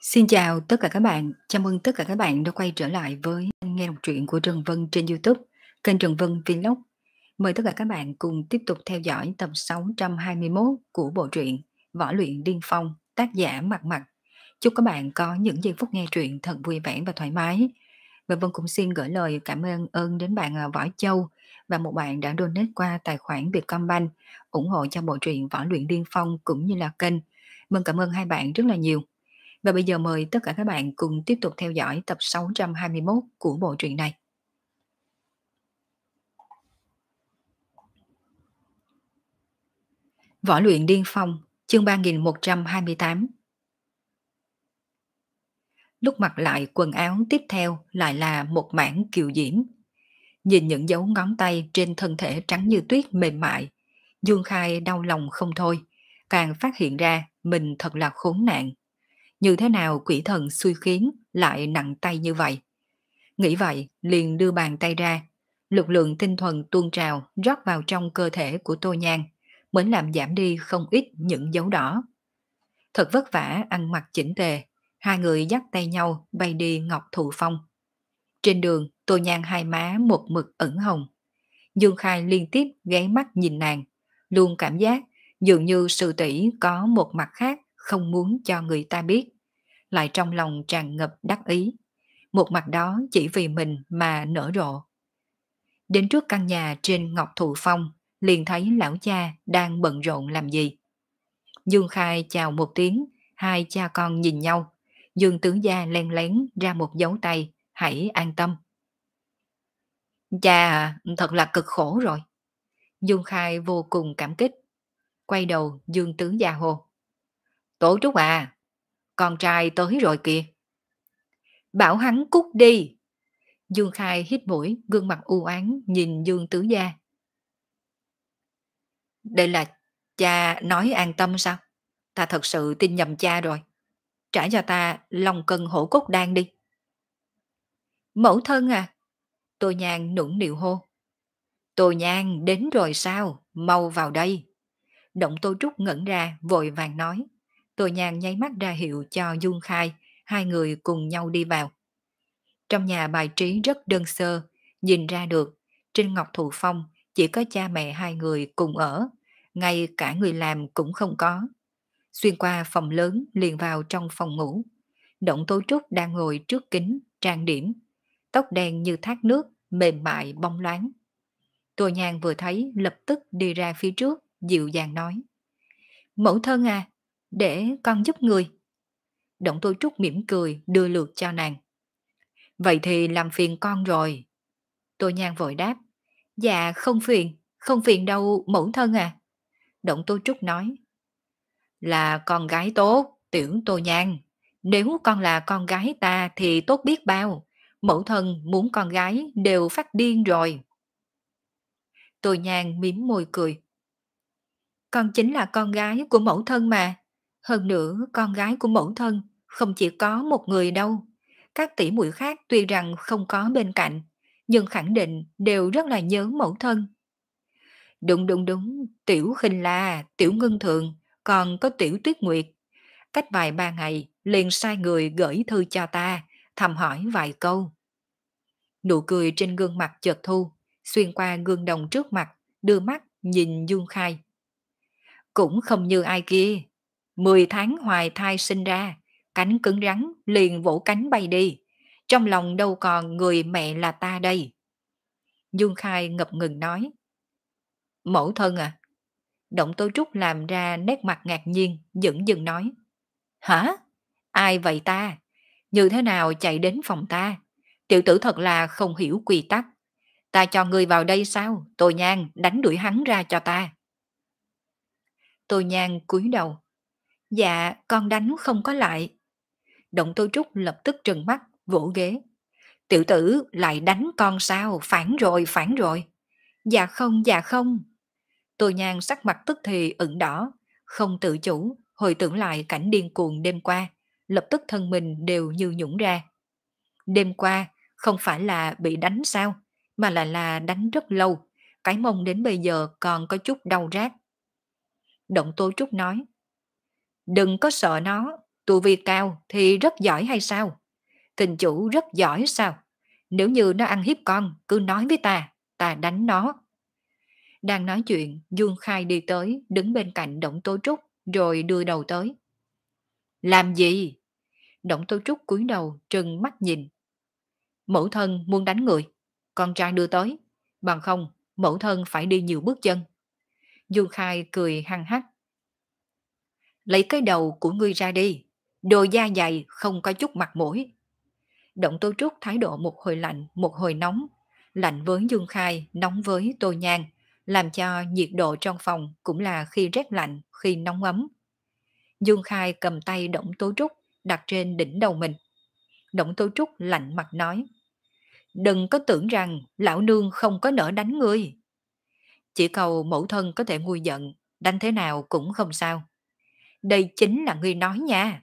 Xin chào tất cả các bạn, chào mừng tất cả các bạn đã quay trở lại với nghe đọc truyện của Trần Vân trên YouTube, kênh Trần Vân Vlog. Mời tất cả các bạn cùng tiếp tục theo dõi tập 621 của bộ truyện Võ luyện điên phong, tác giả Mặt Mặt. Chúc các bạn có những giây phút nghe truyện thật vui vẻ và thoải mái. Và Vân cũng xin gửi lời cảm ơn ơn đến bạn à, Võ Châu và một bạn đã donate qua tài khoản Vietcombank ủng hộ cho bộ truyện Võ luyện điên phong cũng như là kênh. mừng cảm ơn hai bạn rất là nhiều. Và bây giờ mời tất cả các bạn cùng tiếp tục theo dõi tập 621 của bộ truyện này. Võ luyện điên phong, chương 3128 Lúc mặc lại quần áo tiếp theo lại là một mảng kiều diễm. Nhìn những dấu ngón tay trên thân thể trắng như tuyết mềm mại, Dương Khai đau lòng không thôi, càng phát hiện ra mình thật là khốn nạn. Như thế nào quỷ thần xui khiến lại nặng tay như vậy? Nghĩ vậy, liền đưa bàn tay ra. Lực lượng tinh thuần tuôn trào rót vào trong cơ thể của Tô Nhan, mới làm giảm đi không ít những dấu đỏ. Thật vất vả ăn mặc chỉnh tề, hai người dắt tay nhau bay đi Ngọc Thụ Phong. Trên đường, Tô Nhan hai má một mực ẩn hồng. Dương Khai liên tiếp ghé mắt nhìn nàng, luôn cảm giác dường như sự tỷ có một mặt khác không muốn cho người ta biết, lại trong lòng tràn ngập đắc ý. Một mặt đó chỉ vì mình mà nở rộ. Đến trước căn nhà trên Ngọc Thụ Phong, liền thấy lão cha đang bận rộn làm gì. Dương Khai chào một tiếng, hai cha con nhìn nhau. Dương tướng gia len lén ra một dấu tay, hãy an tâm. Cha à, thật là cực khổ rồi. Dương Khai vô cùng cảm kích. Quay đầu Dương tướng gia hồ. Tổ Trúc à, con trai tới rồi kìa. Bảo hắn cút đi. Dương Khai hít mũi, gương mặt u oán nhìn Dương Tứ Gia. Đây là cha nói an tâm sao? Ta thật sự tin nhầm cha rồi. Trả cho ta lòng cân hổ cốt đan đi. Mẫu thân à? Tô Nhan nũng nịu hô. Tô Nhan đến rồi sao? Mau vào đây. Động Tô Trúc ngẩn ra, vội vàng nói. Tô Nhàn nháy mắt ra hiệu cho Dung Khai, hai người cùng nhau đi vào. Trong nhà bài trí rất đơn sơ, nhìn ra được, trên Ngọc Thụ Phong chỉ có cha mẹ hai người cùng ở, ngay cả người làm cũng không có. Xuyên qua phòng lớn liền vào trong phòng ngủ. Động Tố Trúc đang ngồi trước kính, trang điểm. Tóc đen như thác nước, mềm mại, bóng loáng. Tô Nhàn vừa thấy lập tức đi ra phía trước, dịu dàng nói. Mẫu thân à, để con giúp người. Động Tô Trúc mỉm cười đưa lượt cho nàng. Vậy thì làm phiền con rồi. Tô Nhan vội đáp. Dạ không phiền, không phiền đâu mẫu thân à. Động Tô Trúc nói. Là con gái tốt, tiểu Tô Nhan. Nếu con là con gái ta thì tốt biết bao. Mẫu thân muốn con gái đều phát điên rồi. Tô Nhan mím môi cười. Con chính là con gái của mẫu thân mà. Hơn nữa, con gái của mẫu thân không chỉ có một người đâu. Các tỷ muội khác tuy rằng không có bên cạnh, nhưng khẳng định đều rất là nhớ mẫu thân. Đúng đúng đúng, tiểu khinh la, tiểu ngân thường, còn có tiểu tuyết nguyệt. Cách vài ba ngày, liền sai người gửi thư cho ta, thầm hỏi vài câu. Nụ cười trên gương mặt chợt thu, xuyên qua gương đồng trước mặt, đưa mắt nhìn Dương Khai. Cũng không như ai kia, Mười tháng hoài thai sinh ra, cánh cứng rắn liền vỗ cánh bay đi. Trong lòng đâu còn người mẹ là ta đây. Dương Khai ngập ngừng nói. Mẫu thân à? Động Tô Trúc làm ra nét mặt ngạc nhiên, dững dừng nói. Hả? Ai vậy ta? Như thế nào chạy đến phòng ta? Tiểu tử thật là không hiểu quy tắc. Ta cho người vào đây sao? Tô Nhan đánh đuổi hắn ra cho ta. Tô Nhan cúi đầu, Dạ, con đánh không có lại. Động Tô Trúc lập tức trừng mắt, vỗ ghế. Tiểu tử lại đánh con sao, phản rồi, phản rồi. Dạ không, dạ không. Tô Nhan sắc mặt tức thì ửng đỏ, không tự chủ, hồi tưởng lại cảnh điên cuồng đêm qua, lập tức thân mình đều như nhũng ra. Đêm qua, không phải là bị đánh sao, mà là là đánh rất lâu, cái mông đến bây giờ còn có chút đau rát. Động Tô Trúc nói, Đừng có sợ nó, Tu vi cao thì rất giỏi hay sao? Tình chủ rất giỏi sao? Nếu như nó ăn hiếp con, cứ nói với ta, ta đánh nó. Đang nói chuyện, Dương Khai đi tới, đứng bên cạnh Động Tố Trúc, rồi đưa đầu tới. Làm gì? Động Tố Trúc cúi đầu, trừng mắt nhìn. Mẫu thân muốn đánh người, con trai đưa tới. Bằng không, mẫu thân phải đi nhiều bước chân. Dương Khai cười hăng hắc. Lấy cái đầu của ngươi ra đi, đồ da dày không có chút mặt mũi. Động Tố Trúc thái độ một hồi lạnh, một hồi nóng. Lạnh với Dương Khai, nóng với Tô Nhan, làm cho nhiệt độ trong phòng cũng là khi rét lạnh, khi nóng ấm. Dương Khai cầm tay Động Tố Trúc đặt trên đỉnh đầu mình. Động Tố Trúc lạnh mặt nói, đừng có tưởng rằng lão nương không có nỡ đánh ngươi. Chỉ cầu mẫu thân có thể nguôi giận, đánh thế nào cũng không sao. Đây chính là ngươi nói nha.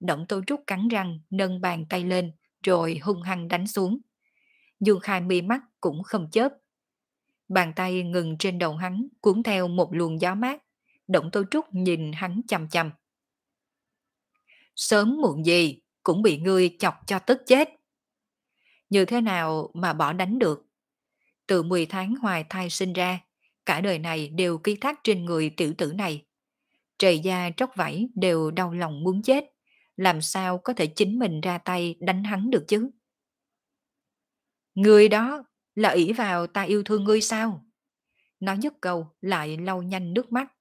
Động tô Trúc cắn răng, nâng bàn tay lên, rồi hung hăng đánh xuống. Dương Khai mi mắt cũng không chớp. Bàn tay ngừng trên đầu hắn, cuốn theo một luồng gió mát. Động Tô Trúc nhìn hắn chằm chằm. Sớm muộn gì, cũng bị ngươi chọc cho tức chết. Như thế nào mà bỏ đánh được? Từ 10 tháng hoài thai sinh ra, cả đời này đều ký thác trên người tiểu tử này. Trời da tróc vảy đều đau lòng muốn chết làm sao có thể chính mình ra tay đánh hắn được chứ? Người đó là ỷ vào ta yêu thương ngươi sao? Nói dứt câu lại lau nhanh nước mắt.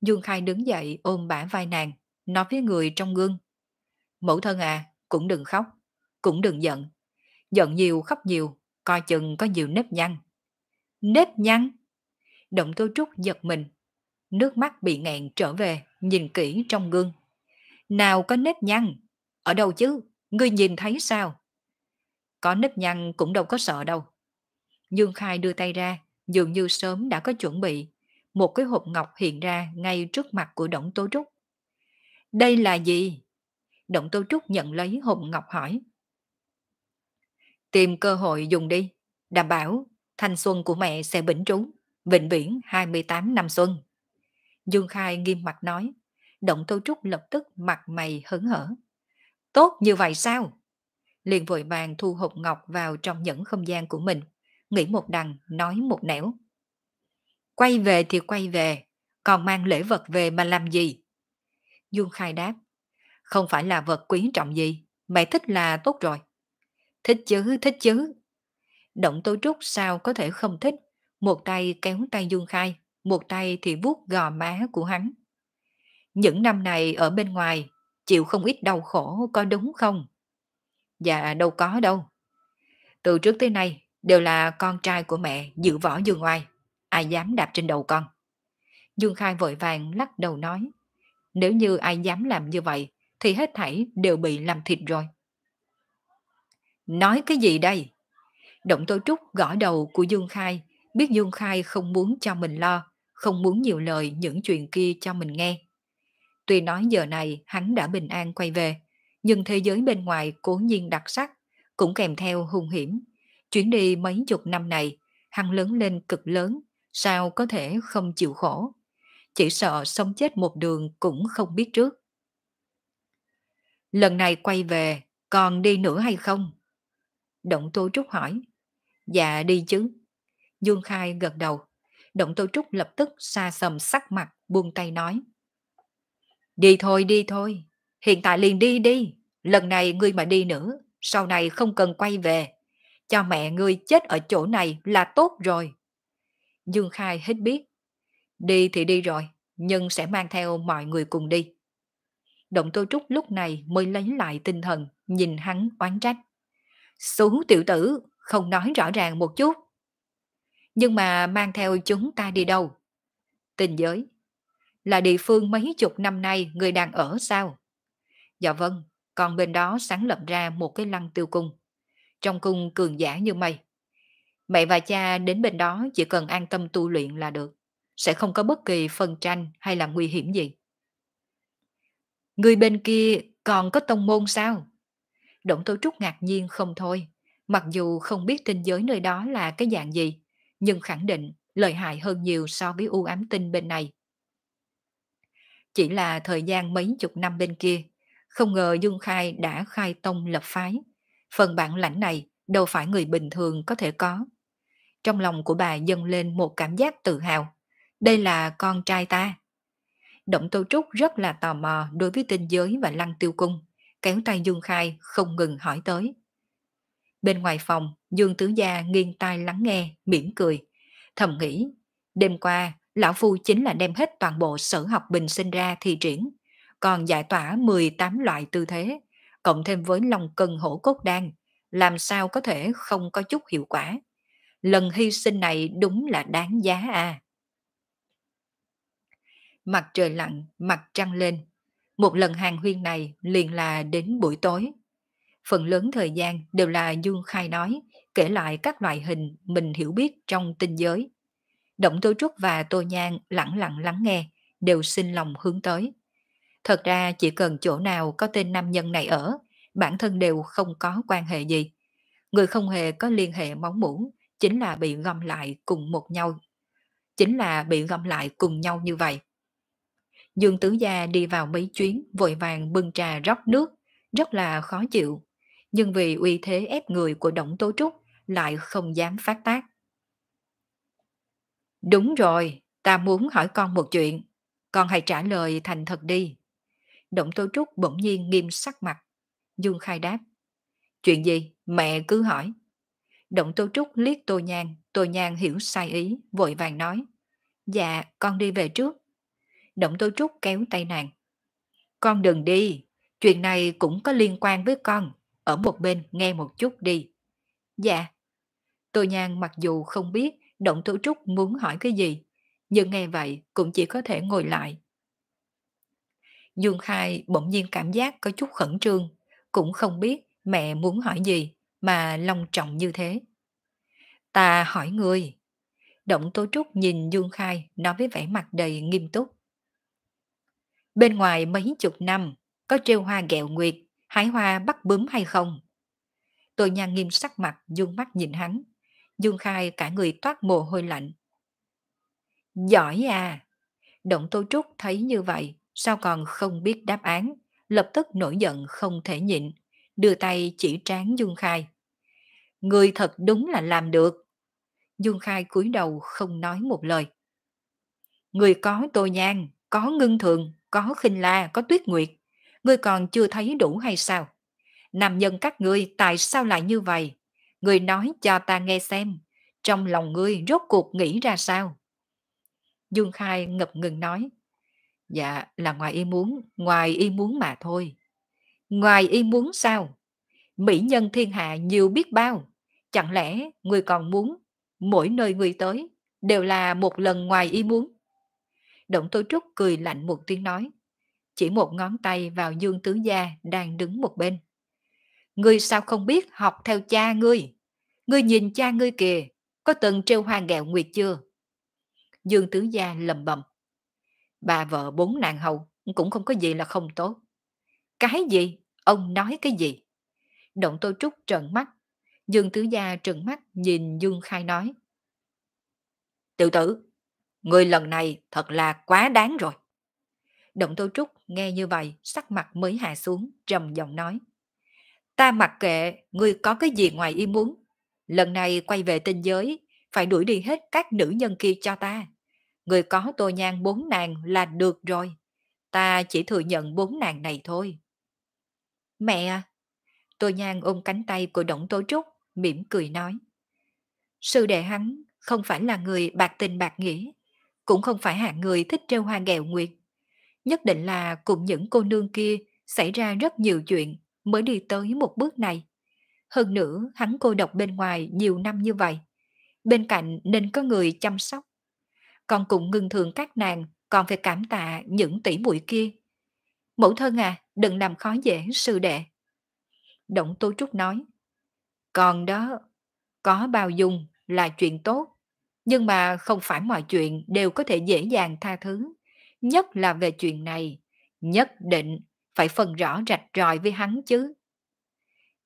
Dương Khai đứng dậy ôm bả vai nàng, nói với người trong gương. Mẫu thân à, cũng đừng khóc, cũng đừng giận. Giận nhiều khóc nhiều, coi chừng có nhiều nếp nhăn. Nếp nhăn? Động Tô Trúc giật mình. Nước mắt bị nghẹn trở về, nhìn kỹ trong gương. Nào có nếp nhăn? Ở đâu chứ? Ngươi nhìn thấy sao? Có nếp nhăn cũng đâu có sợ đâu. Dương Khai đưa tay ra, dường như sớm đã có chuẩn bị. Một cái hộp ngọc hiện ra ngay trước mặt của Động Tố Trúc. Đây là gì? Động Tố Trúc nhận lấy hộp ngọc hỏi. Tìm cơ hội dùng đi. Đảm bảo thanh xuân của mẹ sẽ vĩnh trú. vĩnh viễn 28 năm xuân. Dương Khai nghiêm mặt nói. Động Tô Trúc lập tức mặt mày hớn hở. Tốt như vậy sao? Liền vội vàng thu hộp ngọc vào trong những không gian của mình, nghĩ một đằng, nói một nẻo. Quay về thì quay về, còn mang lễ vật về mà làm gì? Dương Khai đáp, không phải là vật quý trọng gì, mẹ thích là tốt rồi. Thích chứ, thích chứ. Động Tô Trúc sao có thể không thích, một tay kéo tay Dương Khai, một tay thì vuốt gò má của hắn. Những năm này ở bên ngoài, chịu không ít đau khổ có đúng không? Dạ đâu có đâu. Từ trước tới nay đều là con trai của mẹ giữ võ dương ngoài, ai dám đạp trên đầu con. Dương Khai vội vàng lắc đầu nói, nếu như ai dám làm như vậy thì hết thảy đều bị làm thịt rồi. Nói cái gì đây? Động Tô Trúc gõ đầu của Dương Khai, biết Dương Khai không muốn cho mình lo, không muốn nhiều lời những chuyện kia cho mình nghe. Tuy nói giờ này hắn đã bình an quay về, nhưng thế giới bên ngoài cố nhiên đặc sắc, cũng kèm theo hung hiểm. Chuyến đi mấy chục năm này, hắn lớn lên cực lớn, sao có thể không chịu khổ. Chỉ sợ sống chết một đường cũng không biết trước. Lần này quay về, còn đi nữa hay không? Động Tô Trúc hỏi. Dạ đi chứ. Dương Khai gật đầu. Động Tô Trúc lập tức xa sầm sắc mặt, buông tay nói. Đi thôi đi thôi, hiện tại liền đi đi, lần này ngươi mà đi nữa, sau này không cần quay về. Cho mẹ ngươi chết ở chỗ này là tốt rồi. Dương Khai hết biết. Đi thì đi rồi, nhưng sẽ mang theo mọi người cùng đi. Động Tô Trúc lúc này mới lấy lại tinh thần, nhìn hắn oán trách. Xú tiểu tử, không nói rõ ràng một chút. Nhưng mà mang theo chúng ta đi đâu? Tình giới, là địa phương mấy chục năm nay người đang ở sao? Dạ vâng, còn bên đó sáng lập ra một cái lăng tiêu cung. Trong cung cường giả như mây. Mẹ và cha đến bên đó chỉ cần an tâm tu luyện là được. Sẽ không có bất kỳ phân tranh hay là nguy hiểm gì. Người bên kia còn có tông môn sao? Động Tô Trúc ngạc nhiên không thôi. Mặc dù không biết tinh giới nơi đó là cái dạng gì, nhưng khẳng định lợi hại hơn nhiều so với u ám tinh bên này. Chỉ là thời gian mấy chục năm bên kia, Không ngờ Dương Khai đã khai tông lập phái. Phần bản lãnh này đâu phải người bình thường có thể có. Trong lòng của bà dâng lên một cảm giác tự hào. Đây là con trai ta. Động Tô Trúc rất là tò mò đối với tinh giới và lăng tiêu cung, kéo tay Dương Khai không ngừng hỏi tới. Bên ngoài phòng, Dương Tứ Gia nghiêng tai lắng nghe, mỉm cười. Thầm nghĩ, đêm qua, Lão Phu chính là đem hết toàn bộ sở học bình sinh ra thi triển, còn giải tỏa 18 loại tư thế, cộng thêm với lòng cân hổ cốt đan, làm sao có thể không có chút hiệu quả. Lần hy sinh này đúng là đáng giá à. Mặt trời lặn, mặt trăng lên. Một lần hàng huyên này liền là đến buổi tối. Phần lớn thời gian đều là Dương Khai nói, kể lại các loại hình mình hiểu biết trong tinh giới. Động Tô Trúc và Tô Nhan lặng lặng lắng nghe, đều xin lòng hướng tới. Thật ra chỉ cần chỗ nào có tên nam nhân này ở, bản thân đều không có quan hệ gì. Người không hề có liên hệ máu mủ, chính là bị gom lại cùng một nhau. Chính là bị gom lại cùng nhau như vậy. Dương Tứ Gia đi vào mấy chuyến, vội vàng bưng trà rót nước, rất là khó chịu. Nhưng vì uy thế ép người của Động Tố Trúc, lại không dám phát tác. Đúng rồi, ta muốn hỏi con một chuyện. Con hãy trả lời thành thật đi. Động Tố Trúc bỗng nhiên nghiêm sắc mặt. Dương Khai đáp. Chuyện gì? Mẹ cứ hỏi. Động Tô Trúc liếc Tô Nhan, Tô Nhan hiểu sai ý, vội vàng nói. Dạ, con đi về trước. Động Tô Trúc kéo tay nàng. Con đừng đi, chuyện này cũng có liên quan với con. Ở một bên nghe một chút đi. Dạ. Tô Nhan mặc dù không biết Động Thủ Trúc muốn hỏi cái gì, nhưng nghe vậy cũng chỉ có thể ngồi lại. Dương Khai bỗng nhiên cảm giác có chút khẩn trương, cũng không biết mẹ muốn hỏi gì mà long trọng như thế. Ta hỏi người. Động Tô Trúc nhìn Dương Khai nói với vẻ mặt đầy nghiêm túc. Bên ngoài mấy chục năm, có treo hoa gẹo nguyệt, hái hoa bắt bướm hay không? Tôi nhà nghiêm sắc mặt, dương mắt nhìn hắn. Dương Khai cả người toát mồ hôi lạnh. Giỏi à! Động Tô Trúc thấy như vậy, sao còn không biết đáp án, lập tức nổi giận không thể nhịn, đưa tay chỉ trán Dương Khai. Người thật đúng là làm được. Dương Khai cúi đầu không nói một lời. Người có tô Nhang, có ngưng thường, có khinh la, có tuyết nguyệt. Ngươi còn chưa thấy đủ hay sao? Nam nhân các ngươi tại sao lại như vậy? Ngươi nói cho ta nghe xem. Trong lòng ngươi rốt cuộc nghĩ ra sao? Dương Khai ngập ngừng nói. Dạ là ngoài ý muốn, ngoài ý muốn mà thôi. Ngoài ý muốn sao? Mỹ nhân thiên hạ nhiều biết bao. Chẳng lẽ ngươi còn muốn mỗi nơi ngươi tới đều là một lần ngoài ý muốn? Động Tô Trúc cười lạnh một tiếng nói. Chỉ một ngón tay vào Dương Tứ Gia đang đứng một bên. Ngươi sao không biết học theo cha ngươi? Ngươi nhìn cha ngươi kìa, có từng trêu hoa gẹo nguyệt chưa? Dương Tứ Gia lầm bầm. Bà vợ bốn nàng hầu cũng không có gì là không tốt. Cái gì? Ông nói cái gì? Động Tô Trúc trợn mắt. Dương Tứ Gia trợn mắt nhìn Dương Khai nói. Tiểu tử, người lần này thật là quá đáng rồi. Động Tô Trúc nghe như vậy, sắc mặt mới hạ xuống, trầm giọng nói. Ta mặc kệ, ngươi có cái gì ngoài ý muốn. Lần này quay về tinh giới, phải đuổi đi hết các nữ nhân kia cho ta. Người có tô nhan bốn nàng là được rồi. Ta chỉ thừa nhận bốn nàng này thôi. Mẹ! Tô nhan ôm cánh tay của Động Tố Trúc, mỉm cười nói. Sư đệ hắn không phải là người bạc tình bạc nghĩa, cũng không phải hạng người thích trêu hoa ghẹo nguyệt. Nhất định là cùng những cô nương kia xảy ra rất nhiều chuyện mới đi tới một bước này. Hơn nữa, hắn cô độc bên ngoài nhiều năm như vậy. Bên cạnh nên có người chăm sóc. Còn cũng ngưng thường các nàng còn phải cảm tạ những tỷ muội kia. Mẫu thân à, đừng làm khó dễ sư đệ. Động Tô Trúc nói. Còn đó, có bao dung là chuyện tốt. Nhưng mà không phải mọi chuyện đều có thể dễ dàng tha thứ. Nhất là về chuyện này. Nhất định phải phân rõ rạch ròi với hắn chứ.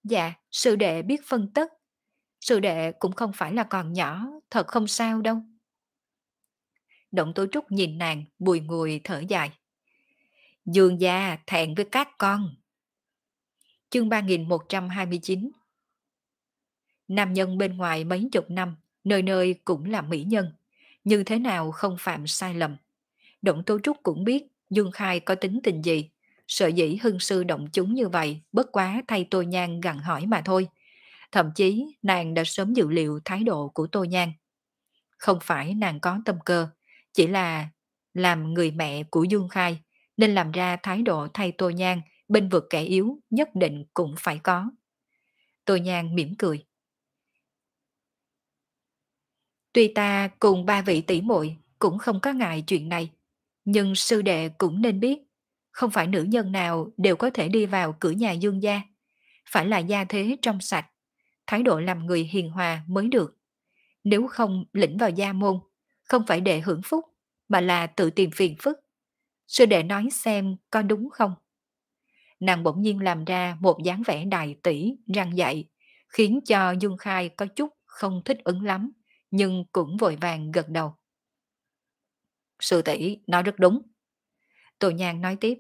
Dạ, sư đệ biết phân tất. Sư đệ cũng không phải là còn nhỏ, thật không sao đâu. Động tố trúc nhìn nàng, bùi ngùi thở dài. Dương gia thẹn với các con, Chương 3129 Nam nhân bên ngoài mấy chục năm, nơi nơi cũng là mỹ nhân. Như thế nào không phạm sai lầm. Động Tô Trúc cũng biết Dương Khai có tính tình gì. Sợ dĩ hưng sư động chúng như vậy, bất quá thay Tô Nhan gặn hỏi mà thôi. Thậm chí nàng đã sớm dự liệu thái độ của Tô Nhan. Không phải nàng có tâm cơ, chỉ là làm người mẹ của Dương Khai nên làm ra thái độ thay Tô Nhan bên vực kẻ yếu nhất định cũng phải có. Tô Nhan mỉm cười. Tuy ta cùng ba vị tỷ muội cũng không có ngại chuyện này, nhưng sư đệ cũng nên biết, không phải nữ nhân nào đều có thể đi vào cửa nhà dương gia, phải là gia thế trong sạch, thái độ làm người hiền hòa mới được. Nếu không lĩnh vào gia môn, không phải để hưởng phúc, mà là tự tìm phiền phức. Sư đệ nói xem có đúng không? Nàng bỗng nhiên làm ra một dáng vẻ đại tỷ, răng dạy, khiến cho Dương Khai có chút không thích ứng lắm, nhưng cũng vội vàng gật đầu. Sư tỷ nói rất đúng. Tô Nhan nói tiếp.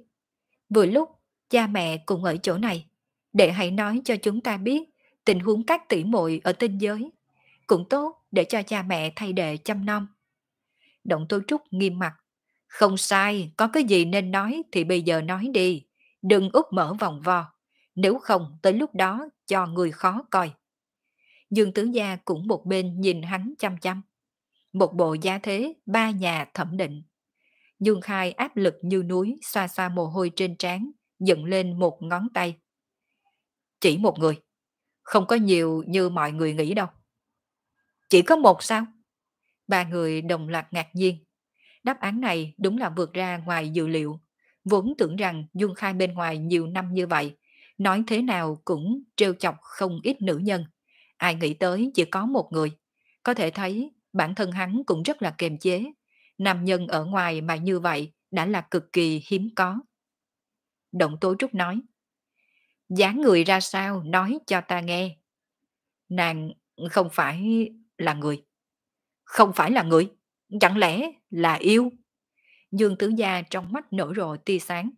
Vừa lúc, cha mẹ cùng ở chỗ này, để hãy nói cho chúng ta biết tình huống các tỷ muội ở tinh giới. Cũng tốt để cho cha mẹ thay đệ chăm nom. Động Tô Trúc nghiêm mặt. Không sai, có cái gì nên nói thì bây giờ nói đi. Đừng úp mở vòng vo. Nếu không tới lúc đó cho người khó coi. Dương Tứ Gia cũng một bên nhìn hắn chăm chăm. Một bộ gia thế, ba nhà thẩm định. Dương Khai áp lực như núi, xoa xoa mồ hôi trên trán, dựng lên một ngón tay. Chỉ một người, không có nhiều như mọi người nghĩ đâu. Chỉ có một sao? Ba người đồng loạt ngạc nhiên. Đáp án này đúng là vượt ra ngoài dự liệu. Vốn tưởng rằng Dương Khai bên ngoài nhiều năm như vậy, nói thế nào cũng trêu chọc không ít nữ nhân. Ai nghĩ tới chỉ có một người. Có thể thấy bản thân hắn cũng rất là kiềm chế. Nam nhân ở ngoài mà như vậy đã là cực kỳ hiếm có. Động Tố Trúc nói. dáng người ra sao nói cho ta nghe. Nàng không phải là người. Không phải là người. Chẳng lẽ là yêu? Dương Tứ Gia trong mắt nở rộ tia sáng.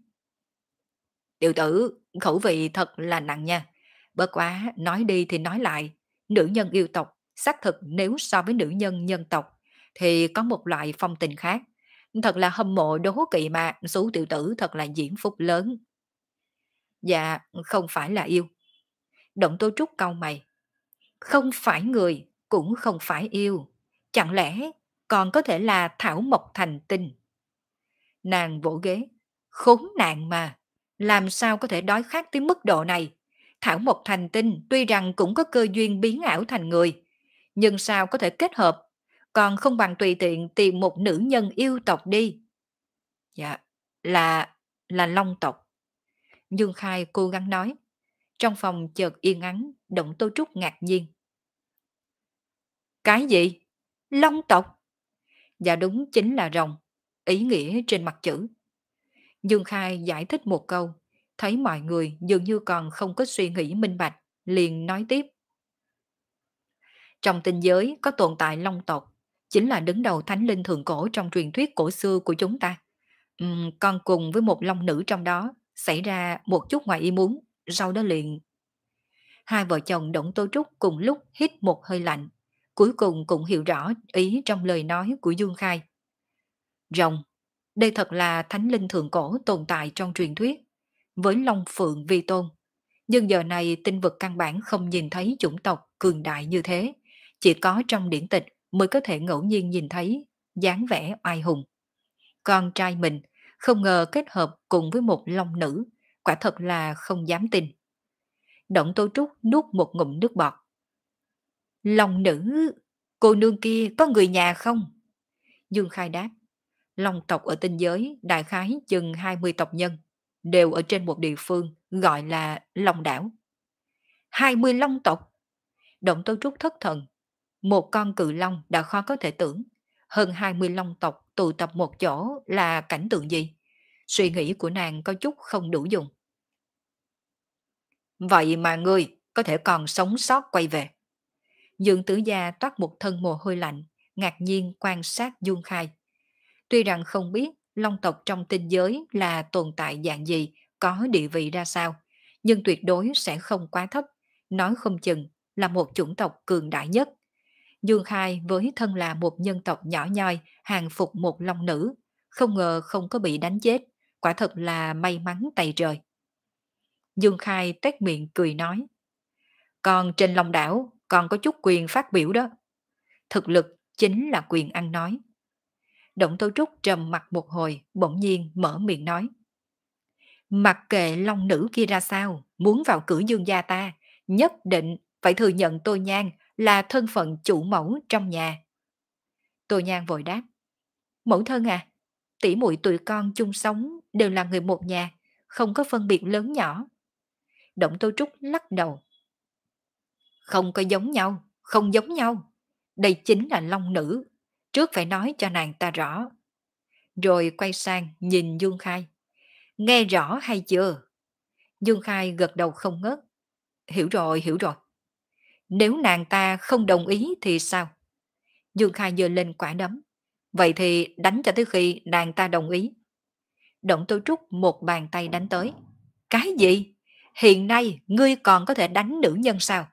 Tiểu tử, khẩu vị thật là nặng nha. bớt quá, nói đi thì nói lại. Nữ nhân yêu tộc, xác thực nếu so với nữ nhân nhân tộc, thì có một loại phong tình khác. Thật là hâm mộ đố kỵ mà, số tiểu tử thật là diễn phúc lớn. Dạ, không phải là yêu. Động Tô Trúc cau mày. Không phải người, cũng không phải yêu. Chẳng lẽ còn có thể là Thảo Mộc Thành Tinh? Nàng vỗ ghế. Khốn nạn mà. Làm sao có thể đói khát tới mức độ này? Thảo Mộc Thành Tinh tuy rằng cũng có cơ duyên biến ảo thành người. Nhưng sao có thể kết hợp? Còn không bằng tùy tiện tìm một nữ nhân yêu tộc đi. Dạ, là... là long tộc. Dương Khai cố gắng nói. Trong phòng chợt yên ắng, động tô trúc ngạc nhiên. Cái gì? Long tộc? Dạ đúng chính là rồng, ý nghĩa trên mặt chữ. Dương Khai giải thích một câu, thấy mọi người dường như còn không có suy nghĩ minh bạch, liền nói tiếp. Trong tinh giới có tồn tại long tộc, chính là đứng đầu thánh linh thượng cổ trong truyền thuyết cổ xưa của chúng ta. Uhm, con cùng với một long nữ trong đó xảy ra một chút ngoài ý muốn, sau đó liền... Hai vợ chồng Động Tô Trúc cùng lúc hít một hơi lạnh, cuối cùng cũng hiểu rõ ý trong lời nói của Dương Khai. Rồng, đây thật là thánh linh thượng cổ tồn tại trong truyền thuyết, với Long Phượng vi tôn. Nhưng giờ này tinh vực căn bản không nhìn thấy chủng tộc cường đại như thế, chỉ có trong điển tịch mới có thể ngẫu nhiên nhìn thấy dáng vẻ oai hùng. Con trai mình không ngờ kết hợp cùng với một long nữ, quả thật là không dám tin. Động Tô Trúc nuốt một ngụm nước bọt. Long nữ, cô nương kia có người nhà không? Dương Khai đáp. Long tộc ở tinh giới đại khái chừng 20 tộc nhân, đều ở trên một địa phương gọi là Long đảo. 20 long tộc? Động Tô Trúc thất thần. Một con cự long đã khó có thể tưởng. Hơn 20 long tộc tụ tập một chỗ là cảnh tượng gì? Suy nghĩ của nàng có chút không đủ dùng. Vậy mà ngươi có thể còn sống sót quay về. Dương Tử Gia toát một thân mồ hôi lạnh, ngạc nhiên quan sát Dương Khai. Tuy rằng không biết long tộc trong tinh giới là tồn tại dạng gì, có địa vị ra sao, nhưng tuyệt đối sẽ không quá thấp, nói không chừng là một chủng tộc cường đại nhất. Dương Khai với thân là một nhân tộc nhỏ nhoi, hàng phục một long nữ, không ngờ không có bị đánh chết, quả thật là may mắn tay trời. Dương Khai tét miệng cười nói, còn trên lòng đảo còn có chút quyền phát biểu đó. Thực lực chính là quyền ăn nói. Động Tô Trúc trầm mặt một hồi, bỗng nhiên mở miệng nói. Mặc kệ long nữ kia ra sao, muốn vào cửa dương gia ta, nhất định phải thừa nhận tôi Nhan là thân phận chủ mẫu trong nhà. Tô Nhan vội đáp. Mẫu thân à, tỷ muội tụi con chung sống đều là người một nhà, không có phân biệt lớn nhỏ. Động Tô Trúc lắc đầu. Không có giống nhau, không giống nhau. Đây chính là long nữ. Trước phải nói cho nàng ta rõ. Rồi quay sang nhìn Dương Khai. Nghe rõ hay chưa? Dương Khai gật đầu không ngớt. Hiểu rồi, hiểu rồi. Nếu nàng ta không đồng ý thì sao? Dương Khai giơ lên quả đấm. Vậy thì đánh cho tới khi nàng ta đồng ý. Động Tô Trúc một bàn tay đánh tới. Cái gì? Hiện nay ngươi còn có thể đánh nữ nhân sao?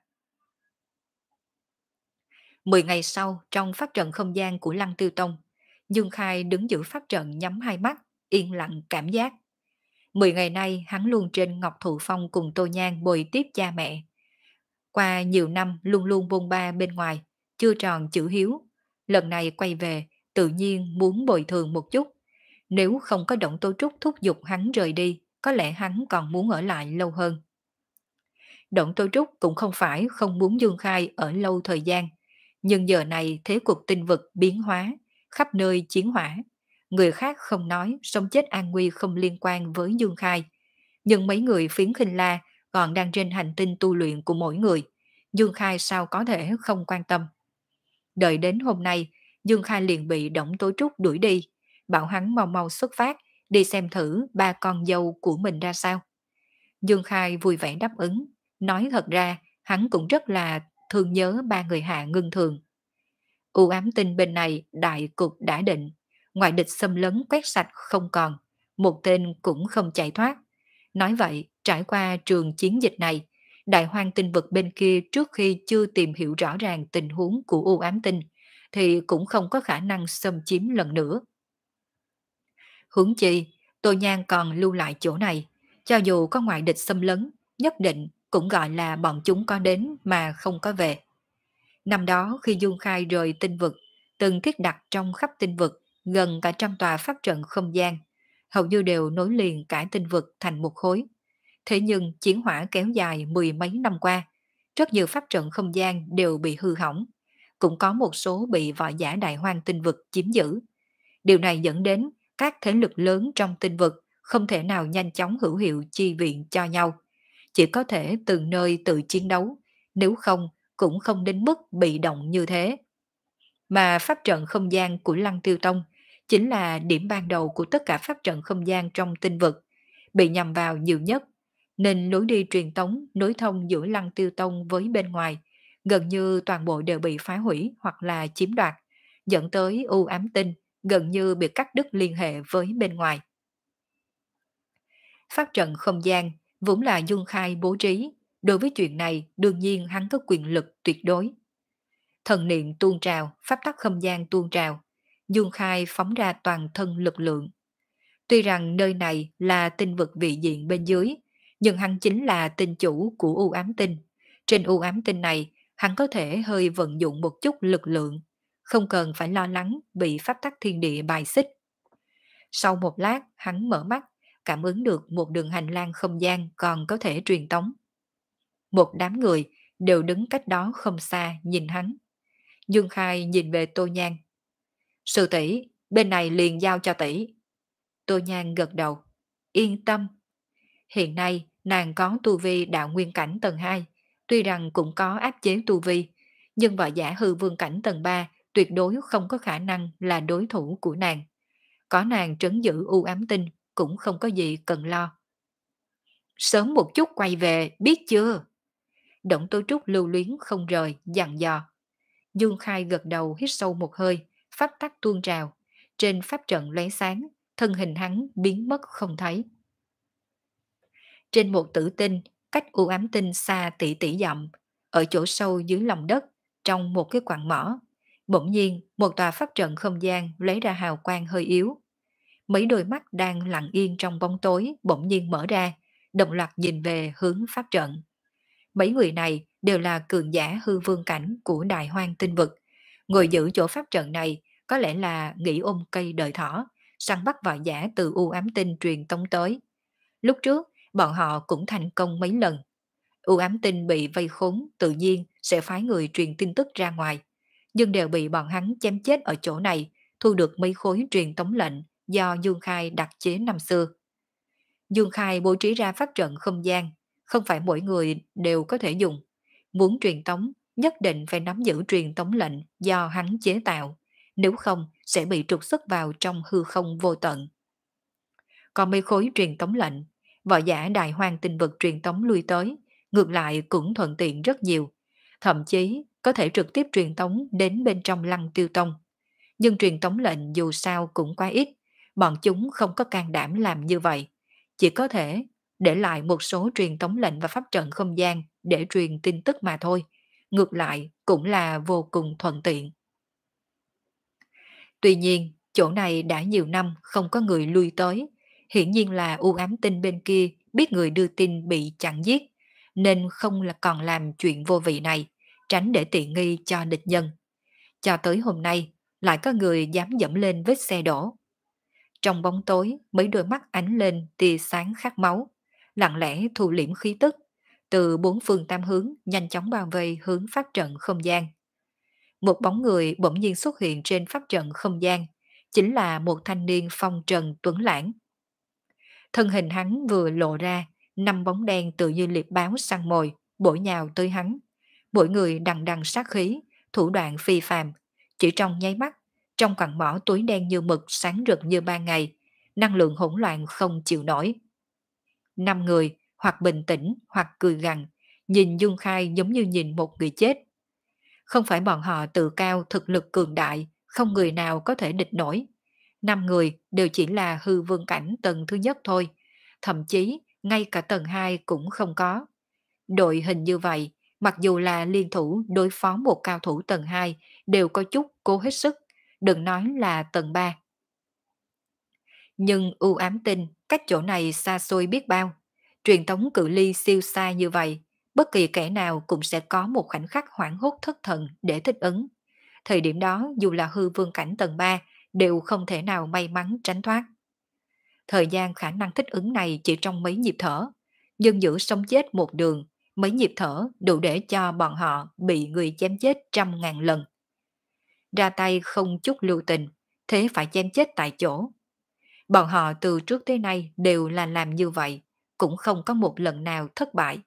Mười ngày sau, trong phát trận không gian của Lăng Tiêu Tông, Dương Khai đứng giữ phát trận nhắm hai mắt, yên lặng cảm giác. Mười ngày nay, hắn luôn trên Ngọc Thụ Phong cùng Tô Nhan bồi tiếp cha mẹ. Qua nhiều năm luôn luôn bôn ba bên ngoài, chưa tròn chữ hiếu. Lần này quay về, tự nhiên muốn bồi thường một chút. Nếu không có động Tô Trúc thúc giục hắn rời đi, có lẽ hắn còn muốn ở lại lâu hơn. Động Tô Trúc cũng không phải không muốn Dương Khai ở lâu thời gian, nhưng giờ này thế cuộc tinh vực biến hóa, khắp nơi chiến hỏa. Người khác không nói, sống chết an nguy không liên quan với Dương Khai. Nhưng mấy người phiến khinh la còn đang trên hành tinh tu luyện của mỗi người. Dương Khai sao có thể không quan tâm. Đợi đến hôm nay, Dương Khai liền bị Động Tố Trúc đuổi đi, bảo hắn mau mau xuất phát, đi xem thử ba con dâu của mình ra sao. Dương Khai vui vẻ đáp ứng, nói thật ra hắn cũng rất là thương nhớ ba người hạ ngưng thường. U ám tinh bên này đại cục đã định, ngoại địch xâm lấn quét sạch không còn, một tên cũng không chạy thoát. Nói vậy, trải qua trường chiến dịch này, đại hoang tinh vực bên kia trước khi chưa tìm hiểu rõ ràng tình huống của u ám tinh, thì cũng không có khả năng xâm chiếm lần nữa. Hướng chi, Tô Nhan còn lưu lại chỗ này, cho dù có ngoại địch xâm lấn, nhất định cũng gọi là bọn chúng có đến mà không có về. Năm đó khi Dương Khai rời tinh vực, từng thiết đặt trong khắp tinh vực, gần cả trăm tòa pháp trận không gian, hầu như đều nối liền cả tinh vực thành một khối. Thế nhưng chiến hỏa kéo dài mười mấy năm qua, rất nhiều pháp trận không gian đều bị hư hỏng, cũng có một số bị võ giả đại hoang tinh vực chiếm giữ. Điều này dẫn đến các thế lực lớn trong tinh vực không thể nào nhanh chóng hữu hiệu chi viện cho nhau chỉ có thể từng nơi tự chiến đấu, nếu không cũng không đến mức bị động như thế. Mà pháp trận không gian của Lăng Tiêu Tông chính là điểm ban đầu của tất cả pháp trận không gian trong tinh vực, bị nhằm vào nhiều nhất, nên lối đi truyền tống nối thông giữa Lăng Tiêu Tông với bên ngoài gần như toàn bộ đều bị phá hủy hoặc là chiếm đoạt, dẫn tới u ám tinh gần như bị cắt đứt liên hệ với bên ngoài. Pháp trận không gian vốn là Dương Khai bố trí, đối với chuyện này đương nhiên hắn có quyền lực tuyệt đối. Thần niệm tuôn trào, pháp tắc không gian tuôn trào, Dương Khai phóng ra toàn thân lực lượng. Tuy rằng nơi này là tinh vực vị diện bên dưới, nhưng hắn chính là tinh chủ của u ám tinh. Trên u ám tinh này, hắn có thể hơi vận dụng một chút lực lượng, không cần phải lo lắng bị pháp tắc thiên địa bài xích. Sau một lát, hắn mở mắt, cảm ứng được một đường hành lang không gian còn có thể truyền tống. Một đám người đều đứng cách đó không xa nhìn hắn. Dương Khai nhìn về Tô Nhan. Sư tỷ bên này liền giao cho tỷ. Tô Nhan gật đầu. Yên tâm. Hiện nay nàng có tu vi đạo nguyên cảnh tầng 2, tuy rằng cũng có áp chế tu vi, nhưng vợ giả hư vương cảnh tầng 3 tuyệt đối không có khả năng là đối thủ của nàng. Có nàng trấn giữ u ám tinh cũng không có gì cần lo. Sớm một chút quay về, biết chưa? Động tố trúc lưu luyến không rời, dặn dò. Dương Khai gật đầu hít sâu một hơi, pháp tắc tuôn trào. Trên pháp trận lóe sáng, thân hình hắn biến mất không thấy. Trên một tử tinh, cách u ám tinh xa tỷ tỷ dặm, ở chỗ sâu dưới lòng đất, trong một cái quặng mỏ. Bỗng nhiên, một tòa pháp trận không gian lấy ra hào quang hơi yếu. Mấy đôi mắt đang lặng yên trong bóng tối bỗng nhiên mở ra, đồng loạt nhìn về hướng pháp trận. Mấy người này đều là cường giả hư vương cảnh của đại hoang tinh vực. Ngồi giữ chỗ pháp trận này có lẽ là nghỉ ôm cây đợi thỏ, săn bắt võ giả từ u ám tinh truyền tống tới. Lúc trước, bọn họ cũng thành công mấy lần. U ám tinh bị vây khốn tự nhiên sẽ phái người truyền tin tức ra ngoài, nhưng đều bị bọn hắn chém chết ở chỗ này, thu được mấy khối truyền tống lệnh do Dương Khai đặt chế năm xưa. Dương Khai bố trí ra pháp trận không gian, không phải mỗi người đều có thể dùng. Muốn truyền tống, nhất định phải nắm giữ truyền tống lệnh do hắn chế tạo, nếu không sẽ bị trục xuất vào trong hư không vô tận. Còn mấy khối truyền tống lệnh, võ giả đại hoang tinh vực truyền tống lui tới, ngược lại cũng thuận tiện rất nhiều, thậm chí có thể trực tiếp truyền tống đến bên trong lăng tiêu tông. Nhưng truyền tống lệnh dù sao cũng quá ít, bọn chúng không có can đảm làm như vậy. Chỉ có thể để lại một số truyền tống lệnh và pháp trận không gian để truyền tin tức mà thôi. Ngược lại cũng là vô cùng thuận tiện. Tuy nhiên, chỗ này đã nhiều năm không có người lui tới. Hiển nhiên là u ám tinh bên kia biết người đưa tin bị chặn giết, nên không là còn làm chuyện vô vị này, tránh để tiện nghi cho địch nhân. Cho tới hôm nay, lại có người dám dẫm lên vết xe đổ. Trong bóng tối, mấy đôi mắt ánh lên tia sáng khát máu, lặng lẽ thu liễm khí tức, từ bốn phương tam hướng nhanh chóng bao vây hướng pháp trận không gian. Một bóng người bỗng nhiên xuất hiện trên pháp trận không gian, chính là một thanh niên phong trần tuấn lãng. Thân hình hắn vừa lộ ra, năm bóng đen tự như liệp báo săn mồi, bổ nhào tới hắn. Mỗi người đằng đằng sát khí, thủ đoạn phi phàm, chỉ trong nháy mắt, trong quặng mỏ túi đen như mực sáng rực như ban ngày, năng lượng hỗn loạn không chịu nổi. Năm người, hoặc bình tĩnh, hoặc cười gằn, nhìn Dương Khai giống như nhìn một người chết. Không phải bọn họ tự cao thực lực cường đại, không người nào có thể địch nổi. Năm người đều chỉ là hư vương cảnh tầng thứ nhất thôi, thậm chí ngay cả tầng 2 cũng không có. Đội hình như vậy, mặc dù là liên thủ đối phó một cao thủ tầng 2 đều có chút cố hết sức, đừng nói là tầng 3. Nhưng u ám tinh, cách chỗ này xa xôi biết bao. Truyền thống cự ly siêu xa như vậy, bất kỳ kẻ nào cũng sẽ có một khoảnh khắc hoảng hốt thất thần để thích ứng. Thời điểm đó dù là hư vương cảnh tầng 3 đều không thể nào may mắn tránh thoát. Thời gian khả năng thích ứng này chỉ trong mấy nhịp thở, nhưng giữ sống chết một đường, mấy nhịp thở đủ để cho bọn họ bị người chém chết trăm ngàn lần. Ra tay không chút lưu tình, thế phải chém chết tại chỗ. Bọn họ từ trước tới nay đều là làm như vậy, cũng không có một lần nào thất bại.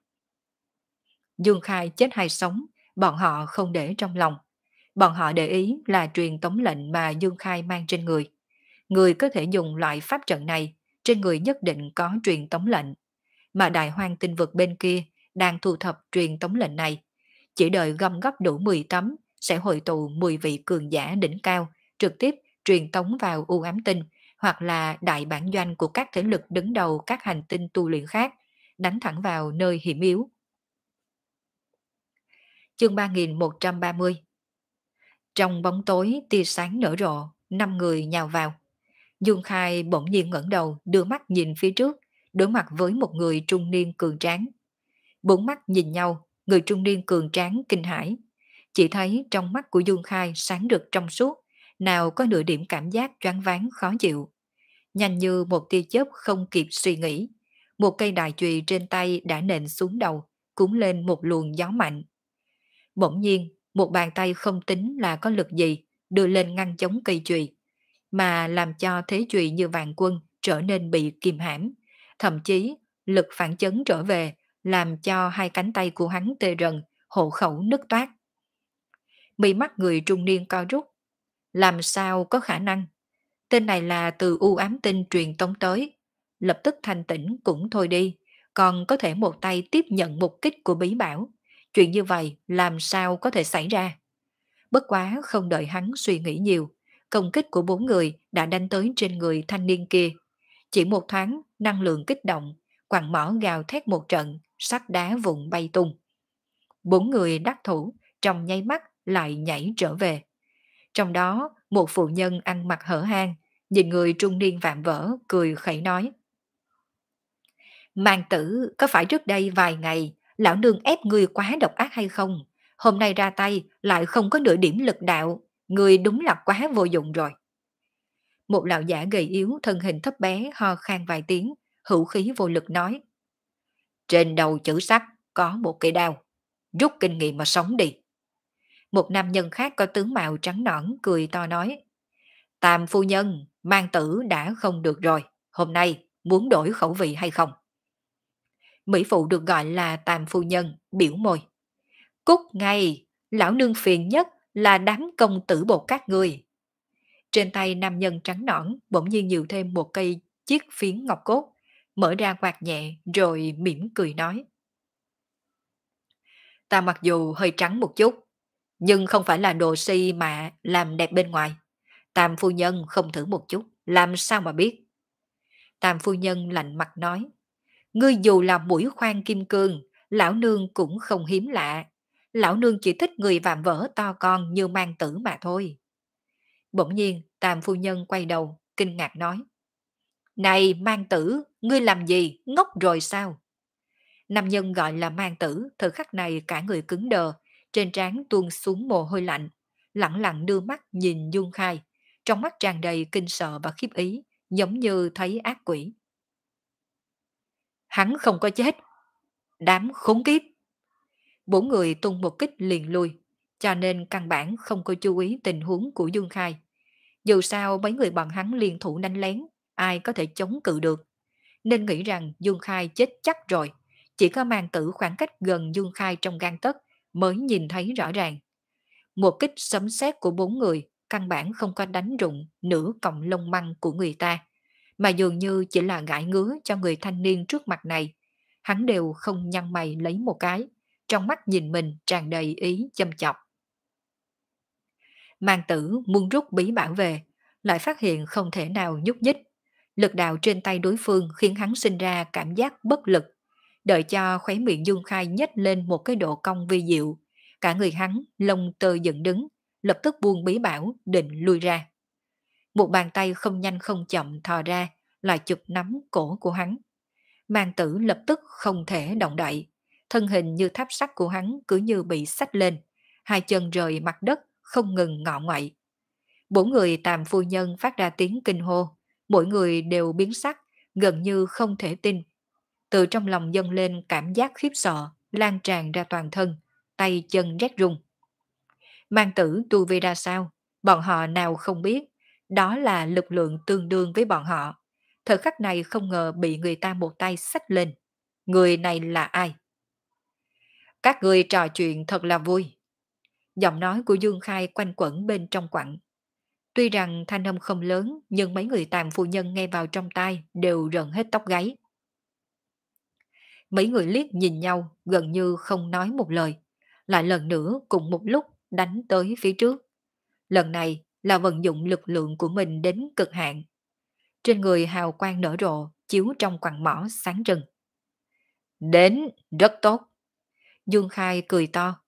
Dương Khai chết hay sống, bọn họ không để trong lòng. Bọn họ để ý là truyền tống lệnh mà Dương Khai mang trên người. Người có thể dùng loại pháp trận này, trên người nhất định có truyền tống lệnh. Mà đại hoang tinh vực bên kia đang thu thập truyền tống lệnh này. Chỉ đợi gom góp đủ 10 tấm, sẽ hội tụ 10 vị cường giả đỉnh cao, trực tiếp truyền tống vào u ám tinh, hoặc là đại bản doanh của các thế lực đứng đầu các hành tinh tu luyện khác, đánh thẳng vào nơi hiểm yếu. Chương 3130 trong bóng tối tia sáng nở rộ, năm người nhào vào. Dương Khai bỗng nhiên ngẩng đầu, đưa mắt nhìn phía trước, đối mặt với một người trung niên cường tráng. Bốn mắt nhìn nhau, người trung niên cường tráng kinh hãi. Chỉ thấy trong mắt của Dương Khai sáng rực trong suốt, nào có nửa điểm cảm giác choáng váng khó chịu. Nhanh như một tia chớp không kịp suy nghĩ, một cây đại chùy trên tay đã nện xuống đầu, cuốn lên một luồng gió mạnh. Bỗng nhiên, một bàn tay không tính là có lực gì, đưa lên ngăn chống cây chùy, mà làm cho thế chùy như vạn quân trở nên bị kìm hãm, thậm chí lực phản chấn trở về, làm cho hai cánh tay của hắn tê rần, hộ khẩu nứt toát. Bị mắt người trung niên co rút, làm sao có khả năng? Tên này là từ u ám tinh truyền tống tới. Lập tức thanh tỉnh cũng thôi đi, còn có thể một tay tiếp nhận một kích của bí bảo. Chuyện như vậy làm sao có thể xảy ra? Bất quá không đợi hắn suy nghĩ nhiều, công kích của bốn người đã đánh tới trên người thanh niên kia. Chỉ một thoáng, năng lượng kích động, quặng mỏ gào thét một trận, sắt đá vụn bay tung. Bốn người đắc thủ, trong nháy mắt lại nhảy trở về. Trong đó, một phụ nhân ăn mặc hở hang, nhìn người trung niên vạm vỡ, cười khẩy nói. Mang tử, có phải trước đây vài ngày, lão nương ép người quá độc ác hay không? Hôm nay ra tay, lại không có nửa điểm lực đạo, người đúng là quá vô dụng rồi. Một lão giả gầy yếu, thân hình thấp bé, ho khan vài tiếng, hữu khí vô lực nói. Trên đầu chữ sắt có một cây đao, rút kinh nghiệm mà sống đi. Một nam nhân khác có tướng mạo trắng nõn cười to nói. Tam phu nhân, mang tử đã không được rồi, hôm nay muốn đổi khẩu vị hay không? Mỹ phụ được gọi là tàm phu nhân, biểu môi. Cúc ngay, lão nương phiền nhất là đám công tử bột các người. Trên tay nam nhân trắng nõn bỗng nhiên nhiều thêm một cây chiếc phiến ngọc cốt, mở ra quạt nhẹ rồi mỉm cười nói. Ta mặc dù hơi trắng một chút, nhưng không phải là đồ si mà làm đẹp bên ngoài. Tam phu nhân không thử một chút, làm sao mà biết. Tam phu nhân lạnh mặt nói, ngươi dù là mũi khoan kim cương, lão nương cũng không hiếm lạ. Lão nương chỉ thích người vạm vỡ to con như mang tử mà thôi. Bỗng nhiên, tam phu nhân quay đầu, kinh ngạc nói. Này mang tử, ngươi làm gì, ngốc rồi sao? Nam nhân gọi là mang tử, thời khắc này cả người cứng đờ, trên trán tuôn xuống mồ hôi lạnh, lặng lặng đưa mắt nhìn Dung Khai, trong mắt tràn đầy kinh sợ và khiếp ý, giống như thấy ác quỷ. Hắn không có chết. Đám khốn kiếp. Bốn người tung một kích liền lui, cho nên căn bản không có chú ý tình huống của Dương Khai. Dù sao mấy người bọn hắn liên thủ đánh lén, ai có thể chống cự được. Nên nghĩ rằng Dương Khai chết chắc rồi, chỉ có mang tử khoảng cách gần Dương Khai trong gan tất mới nhìn thấy rõ ràng. Một kích sấm sét của bốn người căn bản không có đánh rụng nửa cọng lông măng của người ta, mà dường như chỉ là gãi ngứa cho người thanh niên trước mặt này. Hắn đều không nhăn mày lấy một cái, trong mắt nhìn mình tràn đầy ý châm chọc. Mang tử muốn rút bí bản về, lại phát hiện không thể nào nhúc nhích. Lực đạo trên tay đối phương khiến hắn sinh ra cảm giác bất lực. Đợi cho khóe miệng Dương Khai nhếch lên một cái độ cong vi diệu. Cả người hắn lông tơ dựng đứng, lập tức buông bí bảo định lui ra. Một bàn tay không nhanh không chậm thò ra, lại chụp nắm cổ của hắn. Mang tử lập tức không thể động đậy, thân hình như tháp sắt của hắn cứ như bị sách lên, hai chân rời mặt đất, không ngừng ngọ ngoại. Bốn người tàm phu nhân phát ra tiếng kinh hô, mỗi người đều biến sắc, gần như không thể tin. Từ trong lòng dâng lên cảm giác khiếp sợ, lan tràn ra toàn thân, tay chân rét rung. Mang tử tu vi ra sao, bọn họ nào không biết, đó là lực lượng tương đương với bọn họ. Thời khắc này không ngờ bị người ta một tay xách lên. Người này là ai? Các người trò chuyện thật là vui. Giọng nói của Dương Khai quanh quẩn bên trong quặng. Tuy rằng thanh âm không lớn, nhưng mấy người tàm phu nhân nghe vào trong tai đều rợn hết tóc gáy. Mấy người liếc nhìn nhau, gần như không nói một lời. Lại lần nữa cùng một lúc đánh tới phía trước. Lần này là vận dụng lực lượng của mình đến cực hạn. Trên người hào quang nở rộ, chiếu trong quặng mỏ sáng rừng. Đến, rất tốt. Dương Khai cười to.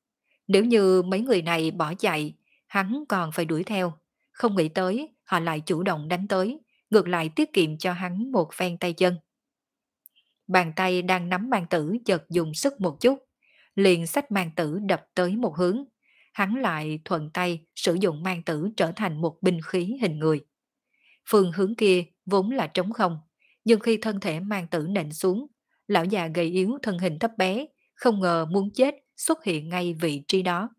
Nếu như mấy người này bỏ chạy, hắn còn phải đuổi theo. Không nghĩ tới, họ lại chủ động đánh tới, ngược lại tiết kiệm cho hắn một phen tay chân. Bàn tay đang nắm mang tử chợt dùng sức một chút, liền sách mang tử đập tới một hướng. Hắn lại thuận tay sử dụng mang tử trở thành một binh khí hình người. Phương hướng kia vốn là trống không, nhưng khi thân thể mang tử nện xuống, lão già gầy yếu thân hình thấp bé, không ngờ muốn chết xuất hiện ngay vị trí đó.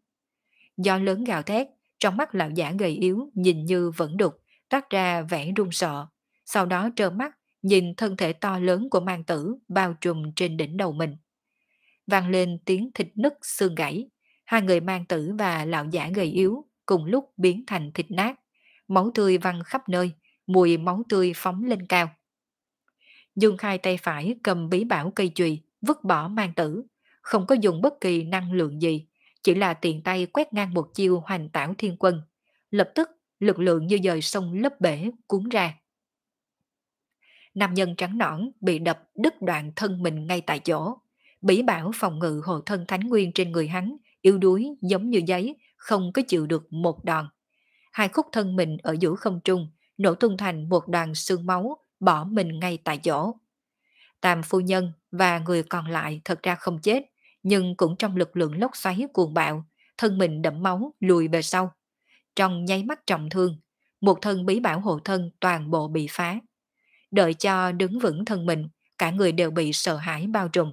Do lớn gào thét, trong mắt lão giả gầy yếu nhìn như vẫn đục, toát ra vẻ run sợ. Sau đó trơ mắt nhìn thân thể to lớn của mang tử bao trùm trên đỉnh đầu mình. Vang lên tiếng thịt nứt xương gãy, hai người mang tử và lão giả gầy yếu cùng lúc biến thành thịt nát, máu tươi văng khắp nơi, mùi máu tươi phóng lên cao. Dương khai tay phải cầm bí bảo cây chùy, vứt bỏ mang tử, không có dùng bất kỳ năng lượng gì, chỉ là tiền tay quét ngang một chiêu hoành tảo thiên quân. Lập tức, lực lượng như dời sông lấp bể cuốn ra. Nam nhân trắng nõn bị đập đứt đoạn thân mình ngay tại chỗ. Bí bảo phòng ngự hộ thân thánh nguyên trên người hắn, yếu đuối giống như giấy, không có chịu được một đòn. Hai khúc thân mình ở giữa không trung, nổ tung thành một đoàn xương máu, bỏ mình ngay tại chỗ. Tam phu nhân và người còn lại thật ra không chết, nhưng cũng trong lực lượng lốc xoáy cuồng bạo, thân mình đẫm máu lùi về sau. Trong nháy mắt trọng thương, một thân bí bảo hộ thân toàn bộ bị phá. Đợi cho đứng vững thân mình, cả người đều bị sợ hãi bao trùm.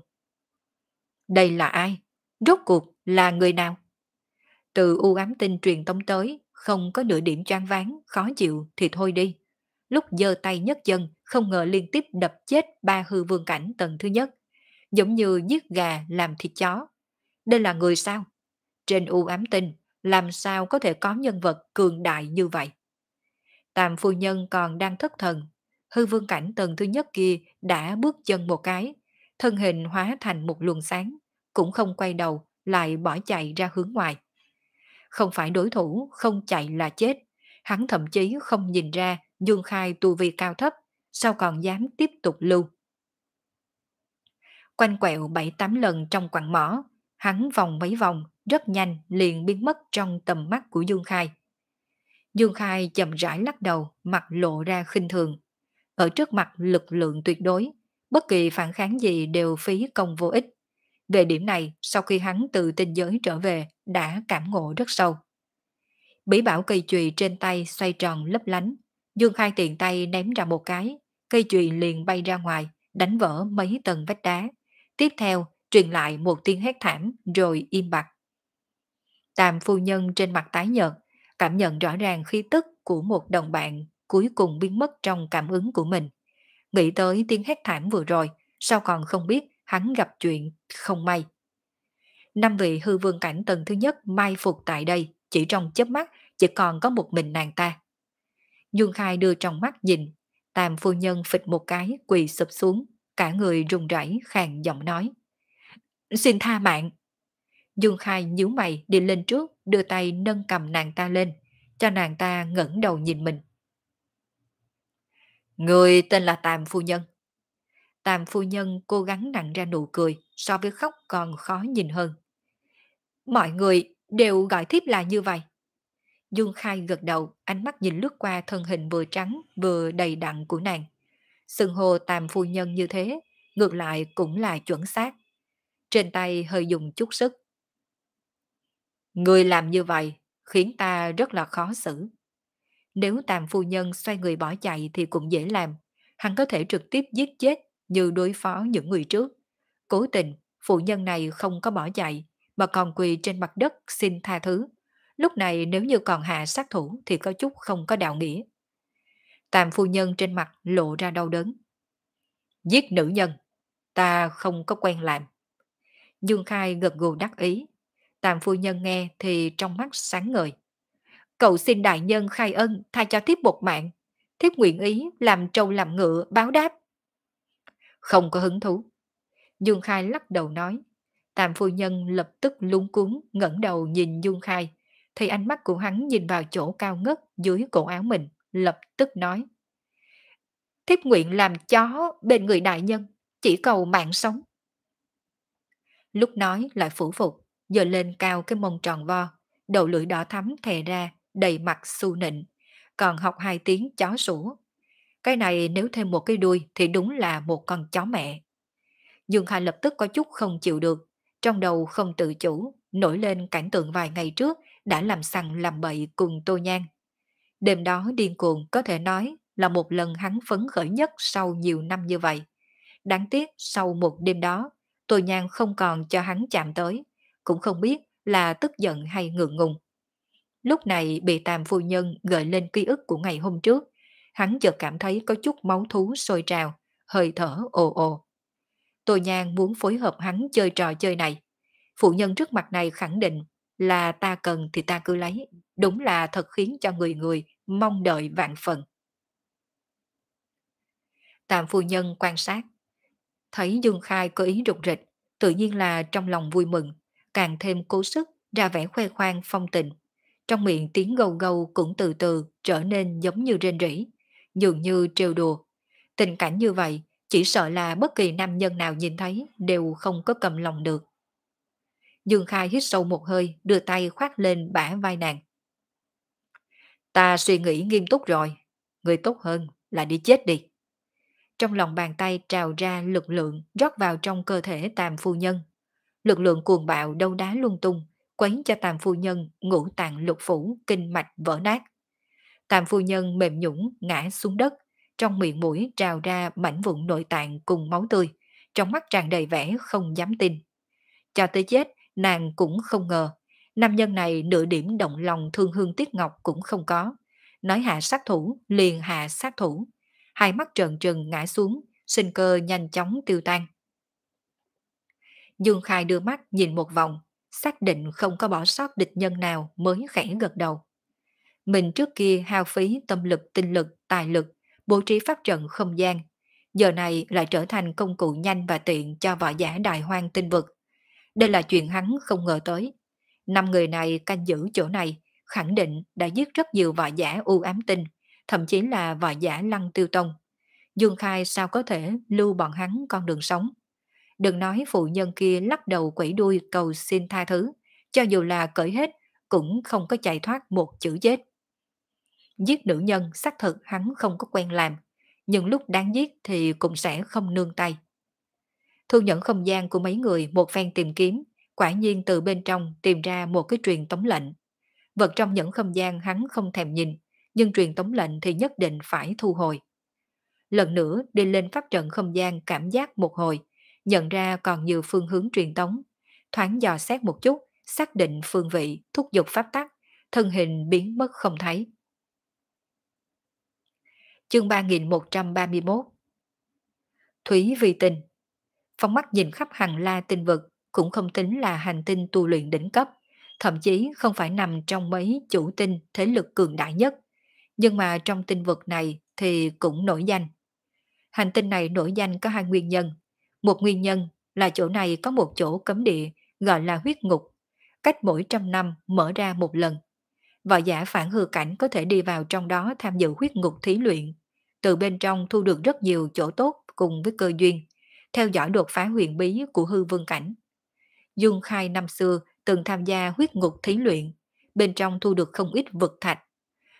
Đây là ai? Rốt cuộc là người nào? Từ u ám tinh truyền tống tới, không có nửa điểm choáng váng, khó chịu thì thôi đi. Lúc giơ tay nhấc chân, không ngờ liên tiếp đập chết ba hư vương cảnh tầng thứ nhất. Giống như giết gà làm thịt chó. Đây là người sao? Trên u ám tinh, làm sao có thể có nhân vật cường đại như vậy? Tam phu nhân còn đang thất thần. Hư vương cảnh tầng thứ nhất kia đã bước chân một cái, thân hình hóa thành một luồng sáng, cũng không quay đầu, lại bỏ chạy ra hướng ngoài. Không phải đối thủ, không chạy là chết. Hắn thậm chí không nhìn ra Dương Khai tu vi cao thấp, sao còn dám tiếp tục lưu. Quanh quẹo bảy tám lần trong quặng mỏ, hắn vòng mấy vòng, rất nhanh liền biến mất trong tầm mắt của Dương Khai. Dương Khai chậm rãi lắc đầu, mặt lộ ra khinh thường. Ở trước mặt lực lượng tuyệt đối, bất kỳ phản kháng gì đều phí công vô ích. Về điểm này, sau khi hắn từ tinh giới trở về, đã cảm ngộ rất sâu. Bí bảo cây chùy trên tay xoay tròn lấp lánh. Dương Khai tiện tay ném ra một cái, cây chùy liền bay ra ngoài, đánh vỡ mấy tầng vách đá. Tiếp theo, truyền lại một tiếng hét thảm rồi im bặt. Tam phu nhân trên mặt tái nhợt, cảm nhận rõ ràng khí tức của một đồng bạn cuối cùng biến mất trong cảm ứng của mình. Nghĩ tới tiếng hét thảm vừa rồi, sao còn không biết hắn gặp chuyện không may. Năm vị hư vương cảnh tầng thứ nhất mai phục tại đây, chỉ trong chớp mắt chỉ còn có một mình nàng ta. Dương Khai đưa trong mắt nhìn, tam phu nhân phịch một cái quỳ sụp xuống, cả người run rẩy khàn giọng nói. Xin tha mạng. Dương Khai nhíu mày đi lên trước, đưa tay nâng cầm nàng ta lên, cho nàng ta ngẩng đầu nhìn mình. Người tên là Tam Phu Nhân. Tam Phu Nhân cố gắng nặng ra nụ cười, so với khóc còn khó nhìn hơn. Mọi người đều gọi thiếp là như vậy. Dung Khai gật đầu, ánh mắt nhìn lướt qua thân hình vừa trắng vừa đầy đặn của nàng. Sừng hồ Tam Phu Nhân như thế, ngược lại cũng là chuẩn xác. Trên tay hơi dùng chút sức. Người làm như vậy khiến ta rất là khó xử. Nếu Tam Phu Nhân xoay người bỏ chạy thì cũng dễ làm. Hắn có thể trực tiếp giết chết như đối phó những người trước. Cố tình, phụ nhân này không có bỏ chạy, mà còn quỳ trên mặt đất xin tha thứ. Lúc này nếu như còn hạ sát thủ thì có chút không có đạo nghĩa. Tam phu nhân trên mặt lộ ra đau đớn. Giết nữ nhân, ta không có quen làm. Dương Khai gật gù đắc ý. Tam phu nhân nghe thì trong mắt sáng ngời. Cậu xin đại nhân khai ân tha cho thiếp một mạng. Thiếp nguyện ý làm trâu làm ngựa báo đáp. Không có hứng thú. Dương Khai lắc đầu nói. Tam phu nhân lập tức lúng cuốn ngẩng đầu nhìn Dương Khai. Thì ánh mắt của hắn nhìn vào chỗ cao ngất dưới cổ áo mình, lập tức nói. Thiếp nguyện làm chó bên người đại nhân, chỉ cầu mạng sống. Lúc nói lại phủ phục, giờ lên cao cái mông tròn vo, đầu lưỡi đỏ thắm thè ra, đầy mặt xu nịnh, còn học hai tiếng chó sủa. Cái này nếu thêm một cái đuôi thì đúng là một con chó mẹ. Dương hà lập tức có chút không chịu được, trong đầu không tự chủ, nổi lên cảnh tượng vài ngày trước đã làm sằng làm bậy cùng Tô Nhan. Đêm đó điên cuồng có thể nói là một lần hắn phấn khởi nhất sau nhiều năm như vậy. Đáng tiếc sau một đêm đó, Tô Nhan không còn cho hắn chạm tới, cũng không biết là tức giận hay ngượng ngùng. Lúc này bị tàm phu nhân gợi lên ký ức của ngày hôm trước, hắn chợt cảm thấy có chút máu thú sôi trào, hơi thở ồ ồ. Tô Nhan muốn phối hợp hắn chơi trò chơi này. Phụ nhân trước mặt này khẳng định là ta cần thì ta cứ lấy, đúng là thật khiến cho người người mong đợi vạn phần. Tạm phu nhân quan sát, thấy Dương Khai có ý rụt rịch, tự nhiên là trong lòng vui mừng, càng thêm cố sức ra vẻ khoe khoang phong tình. Trong miệng tiếng gâu gâu cũng từ từ trở nên giống như rên rỉ, dường như trêu đùa. Tình cảnh như vậy, chỉ sợ là bất kỳ nam nhân nào nhìn thấy đều không có cầm lòng được. Dương Khai hít sâu một hơi, đưa tay khoát lên bả vai nàng. Ta suy nghĩ nghiêm túc rồi, người tốt hơn là đi chết đi. Trong lòng bàn tay trào ra lực lượng rót vào trong cơ thể tàm phu nhân. Lực lượng cuồng bạo đâu đá lung tung, quấy cho tàm phu nhân ngũ tạng lục phủ, kinh mạch vỡ nát tạm phu nhân mềm nhũng ngã xuống đất, trong miệng mũi trào ra mảnh vụn nội tạng cùng máu tươi, trong mắt tràn đầy vẻ không dám tin. Cho tới chết, nàng cũng không ngờ, nam nhân này nửa điểm động lòng thương hương tiếc ngọc cũng không có. Nói hạ sát thủ, liền hạ sát thủ. Hai mắt trợn trừng ngã xuống, sinh cơ nhanh chóng tiêu tan. Dương Khai đưa mắt nhìn một vòng, xác định không có bỏ sót địch nhân nào mới khẽ gật đầu. Mình trước kia hao phí tâm lực, tinh lực, tài lực, bố trí pháp trận không gian. Giờ này lại trở thành công cụ nhanh và tiện cho võ giả đại hoang tinh vực. Đây là chuyện hắn không ngờ tới. Năm người này canh giữ chỗ này, khẳng định đã giết rất nhiều võ giả u ám tinh, thậm chí là võ giả lăng tiêu tông. Dương Khai sao có thể lưu bọn hắn con đường sống. Đừng nói phụ nhân kia lắc đầu quẩy đuôi cầu xin tha thứ, cho dù là cởi hết cũng không có chạy thoát một chữ chết. Giết nữ nhân xác thực hắn không có quen làm, nhưng lúc đáng giết thì cũng sẽ không nương tay. Thu nhận không gian của mấy người một phen tìm kiếm, quả nhiên từ bên trong tìm ra một cái truyền tống lệnh. Vật trong những không gian hắn không thèm nhìn, nhưng truyền tống lệnh thì nhất định phải thu hồi. Lần nữa đi lên pháp trận không gian cảm giác một hồi, nhận ra còn nhiều phương hướng truyền tống. Thoáng dò xét một chút, xác định phương vị, thúc giục pháp tắc, thân hình biến mất không thấy. Chương 3131 Thúy Vi tình Phong mắt nhìn khắp hàng la tinh vực cũng không tính là hành tinh tu luyện đỉnh cấp, thậm chí không phải nằm trong mấy chủ tinh thế lực cường đại nhất. Nhưng mà trong tinh vực này thì cũng nổi danh. Hành tinh này nổi danh có hai nguyên nhân. Một nguyên nhân là chỗ này có một chỗ cấm địa gọi là huyết ngục, cách mỗi trăm năm mở ra một lần. Võ giả phản hư cảnh có thể đi vào trong đó tham dự huyết ngục thí luyện, từ bên trong thu được rất nhiều chỗ tốt cùng với cơ duyên, theo dõi đột phá huyền bí của hư vương cảnh. Dương Khai năm xưa từng tham gia huyết ngục thí luyện, bên trong thu được không ít vực thạch.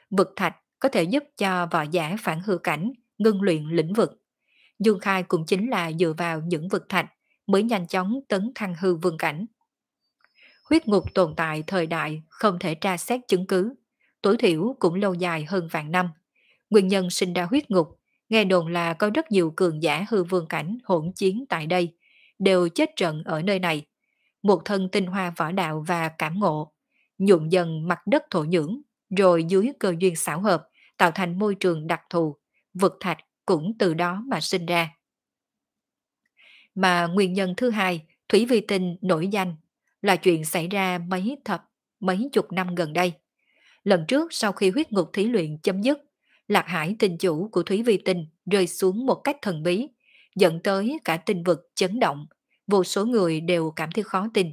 Vực thạch có thể giúp cho võ giả phản hư cảnh ngưng luyện lĩnh vực. Dương Khai cũng chính là dựa vào những vực thạch mới nhanh chóng tấn thăng hư vương cảnh. Huyết ngục tồn tại thời đại không thể tra xét chứng cứ, tối thiểu cũng lâu dài hơn vạn năm. Nguyên nhân sinh ra huyết ngục, nghe đồn là có rất nhiều cường giả hư vương cảnh hỗn chiến tại đây, đều chết trận ở nơi này. Một thân tinh hoa võ đạo và cảm ngộ, nhuộm dần mặt đất thổ nhưỡng, rồi dưới cơ duyên xảo hợp, tạo thành môi trường đặc thù, vực thạch cũng từ đó mà sinh ra. Mà nguyên nhân thứ hai, Thủy Vi Tinh nổi danh là chuyện xảy ra mấy thập, mấy chục năm gần đây. Lần trước sau khi huyết ngục thí luyện chấm dứt, Lạc Hải tinh chủ của Thúy Vi Tinh rơi xuống một cách thần bí, dẫn tới cả tinh vực chấn động, vô số người đều cảm thấy khó tin.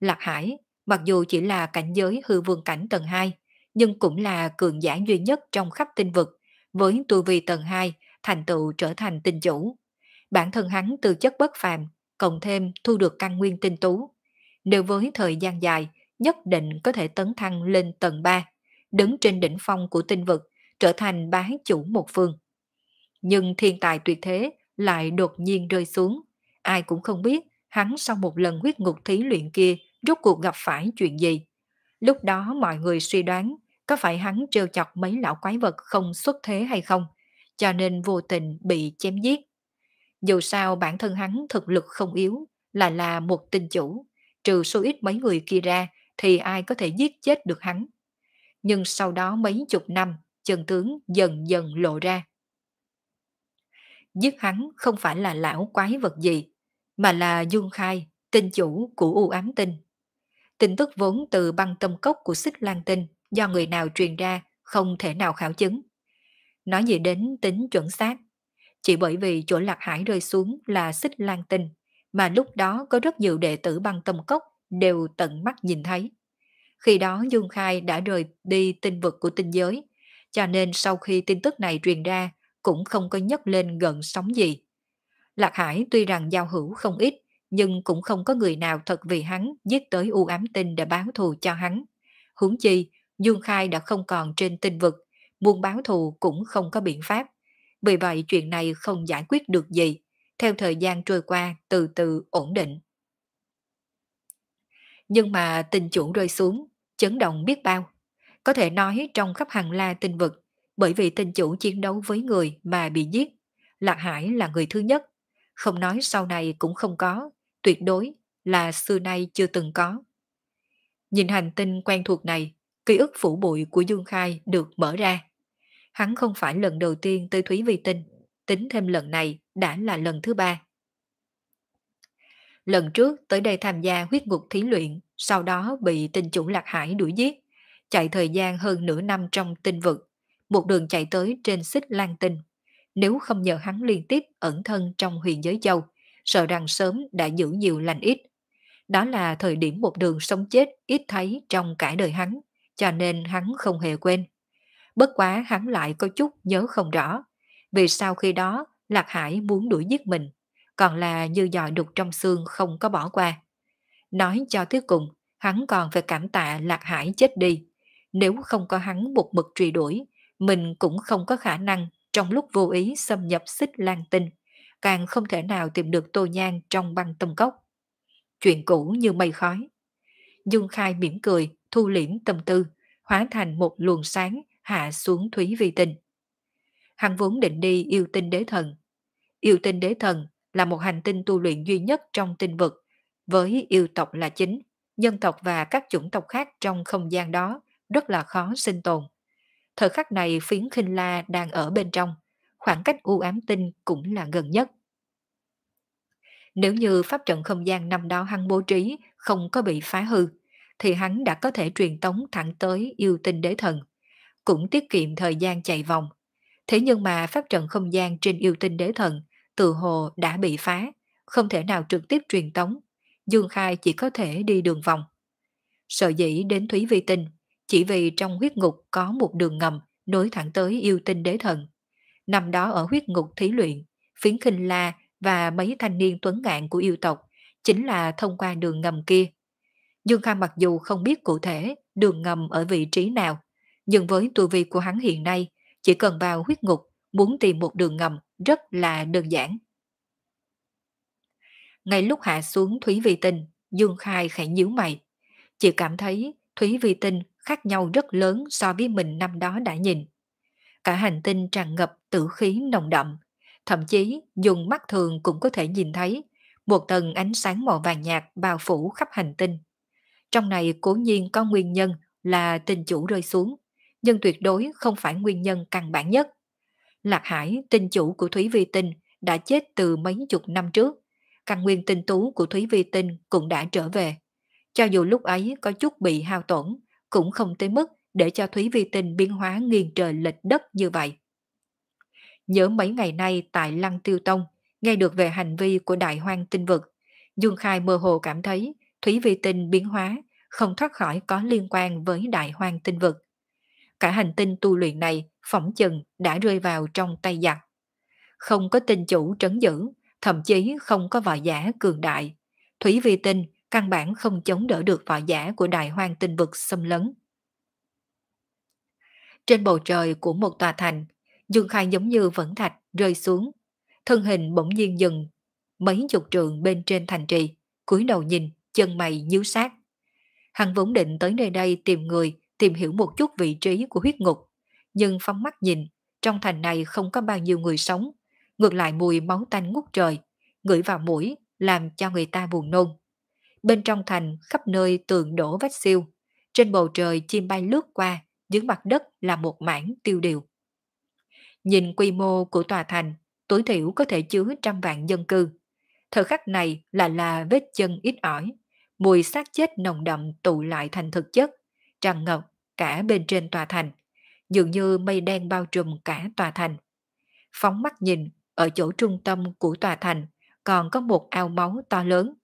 Lạc Hải, mặc dù chỉ là cảnh giới hư vương cảnh tầng 2, nhưng cũng là cường giả duy nhất trong khắp tinh vực, với tu vi tầng 2 thành tựu trở thành tinh chủ. Bản thân hắn từ chất bất phàm, cộng thêm thu được căn nguyên tinh tú. Nếu với thời gian dài, nhất định có thể tấn thăng lên tầng 3, đứng trên đỉnh phong của tinh vực, trở thành bá chủ một phương. Nhưng thiên tài tuyệt thế lại đột nhiên rơi xuống. Ai cũng không biết hắn sau một lần huyết ngục thí luyện kia rốt cuộc gặp phải chuyện gì. Lúc đó mọi người suy đoán có phải hắn trêu chọc mấy lão quái vật không xuất thế hay không, cho nên vô tình bị chém giết. Dù sao bản thân hắn thực lực không yếu, là là một tinh chủ, trừ số ít mấy người kia ra thì ai có thể giết chết được hắn. Nhưng sau đó mấy chục năm, chân tướng dần dần lộ ra. Giết hắn không phải là lão quái vật gì, mà là Dương Khai, tinh chủ của U ám tinh. Tin tức vốn từ băng tâm cốc của xích lan tinh do người nào truyền ra không thể nào khảo chứng. Nói gì đến tính chuẩn xác, chỉ bởi vì chỗ lạc hải rơi xuống là xích lan tinh, mà lúc đó có rất nhiều đệ tử băng tâm cốc đều tận mắt nhìn thấy. Khi đó Dương Khai đã rời đi tinh vực của tinh giới, cho nên sau khi tin tức này truyền ra, cũng không có nhấc lên gần sóng gì. Lạc Hải tuy rằng giao hữu không ít, nhưng cũng không có người nào thật vì hắn giết tới u ám tinh để báo thù cho hắn. Huống chi, Dương Khai đã không còn trên tinh vực, muốn báo thù cũng không có biện pháp. Vì vậy chuyện này không giải quyết được gì, theo thời gian trôi qua từ từ ổn định. Nhưng mà tình chủ rơi xuống, chấn động biết bao. Có thể nói trong khắp hàng la tinh vực, bởi vì tinh chủ chiến đấu với người mà bị giết, Lạc Hải là người thứ nhất. Không nói sau này cũng không có, tuyệt đối là xưa nay chưa từng có. Nhìn hành tinh quen thuộc này, ký ức phủ bụi của Dương Khai được mở ra. Hắn không phải lần đầu tiên tới Thúy Vi Tinh, tính thêm lần này đã là lần thứ ba. Lần trước tới đây tham gia huyết ngục thí luyện, sau đó bị tinh chủ Lạc Hải đuổi giết, chạy thời gian hơn nửa năm trong tinh vực, một đường chạy tới trên xích lan tinh. Nếu không nhờ hắn liên tiếp ẩn thân trong huyền giới châu, sợ rằng sớm đã giữ nhiều lành ít. Đó là thời điểm một đường sống chết ít thấy trong cả đời hắn, cho nên hắn không hề quên. Bất quá hắn lại có chút nhớ không rõ, vì sau khi đó Lạc Hải muốn đuổi giết mình, còn là như dòi đục trong xương không có bỏ qua. Nói cho tới cùng, hắn còn phải cảm tạ Lạc Hải chết đi. Nếu không có hắn một mực truy đuổi, mình cũng không có khả năng trong lúc vô ý xâm nhập xích lan tinh, càng không thể nào tìm được tô nhang trong băng tâm cốc. Chuyện cũ như mây khói. Dương Khai mỉm cười, thu liễm tâm tư, hóa thành một luồng sáng hạ xuống Thúy Vi Tinh. Hắn vốn định đi yêu tinh đế thần. Yêu tinh đế thần là một hành tinh tu luyện duy nhất trong tinh vực, với yêu tộc là chính, nhân tộc và các chủng tộc khác trong không gian đó rất là khó sinh tồn. Thời khắc này phiến khinh la đang ở bên trong, khoảng cách u ám tinh cũng là gần nhất. Nếu như pháp trận không gian năm đó hắn bố trí không có bị phá hư, thì hắn đã có thể truyền tống thẳng tới yêu tinh đế thần, cũng tiết kiệm thời gian chạy vòng. Thế nhưng mà pháp trận không gian trên yêu tinh đế thần từ hồ đã bị phá, không thể nào trực tiếp truyền tống. Dương Khai chỉ có thể đi đường vòng. Sợ dĩ đến Thúy Vi Tinh, chỉ vì trong huyết ngục có một đường ngầm nối thẳng tới yêu tinh đế thần. Năm đó ở huyết ngục thí luyện, phiến khinh la và mấy thanh niên tuấn ngạn của yêu tộc chính là thông qua đường ngầm kia. Dương Khai mặc dù không biết cụ thể đường ngầm ở vị trí nào, nhưng với tu vi của hắn hiện nay, chỉ cần vào huyết ngục muốn tìm một đường ngầm rất là đơn giản. Ngay lúc hạ xuống Thúy Vi Tinh, Dương Khai khẽ nhíu mày. Chỉ cảm thấy Thúy Vi Tinh khác nhau rất lớn so với mình năm đó đã nhìn. Cả hành tinh tràn ngập tử khí nồng đậm, thậm chí dùng mắt thường cũng có thể nhìn thấy một tầng ánh sáng màu vàng nhạt bao phủ khắp hành tinh. Trong này cố nhiên có nguyên nhân là tinh chủ rơi xuống, nhưng tuyệt đối không phải nguyên nhân căn bản nhất. Lạc Hải, tinh chủ của Thúy Vi Tinh, đã chết từ mấy chục năm trước. Căn nguyên tinh tú của Thúy Vi Tinh cũng đã trở về. Cho dù lúc ấy có chút bị hao tổn, cũng không tới mức để cho Thúy Vi Tinh biến hóa nghiền trời lệch đất như vậy. Nhớ mấy ngày nay tại Lăng Tiêu Tông, nghe được về hành vi của đại hoang tinh vực, Dương Khai mơ hồ cảm thấy Thúy Vi Tinh biến hóa không thoát khỏi có liên quan với đại hoang tinh vực. Cả hành tinh tu luyện này phỏng chừng đã rơi vào trong tay giặc. Không có tinh chủ trấn giữ, thậm chí không có vợ giả cường đại. Thúy Vi Tinh căn bản không chống đỡ được vỏ giả của đại hoang tinh vực xâm lấn. Trên bầu trời của một tòa thành, Dương Khai giống như vẫn thạch rơi xuống. Thân hình bỗng nhiên dừng, mấy chục trường bên trên thành trì, cúi đầu nhìn, chân mày nhíu sát. Hắn vốn định tới nơi đây tìm người, tìm hiểu một chút vị trí của huyết ngục. Nhưng phóng mắt nhìn, trong thành này không có bao nhiêu người sống. Ngược lại mùi máu tanh ngút trời, ngửi vào mũi, làm cho người ta buồn nôn. Bên trong thành khắp nơi tường đổ vách siêu. Trên bầu trời chim bay lướt qua, dưới mặt đất là một mảng tiêu điều. Nhìn quy mô của tòa thành, tối thiểu có thể chứa trăm vạn dân cư. Thời khắc này là là vết chân ít ỏi, mùi xác chết nồng đậm tụ lại thành thực chất, tràn ngập cả bên trên tòa thành, dường như mây đen bao trùm cả tòa thành. Phóng mắt nhìn, ở chỗ trung tâm của tòa thành còn có một ao máu to lớn.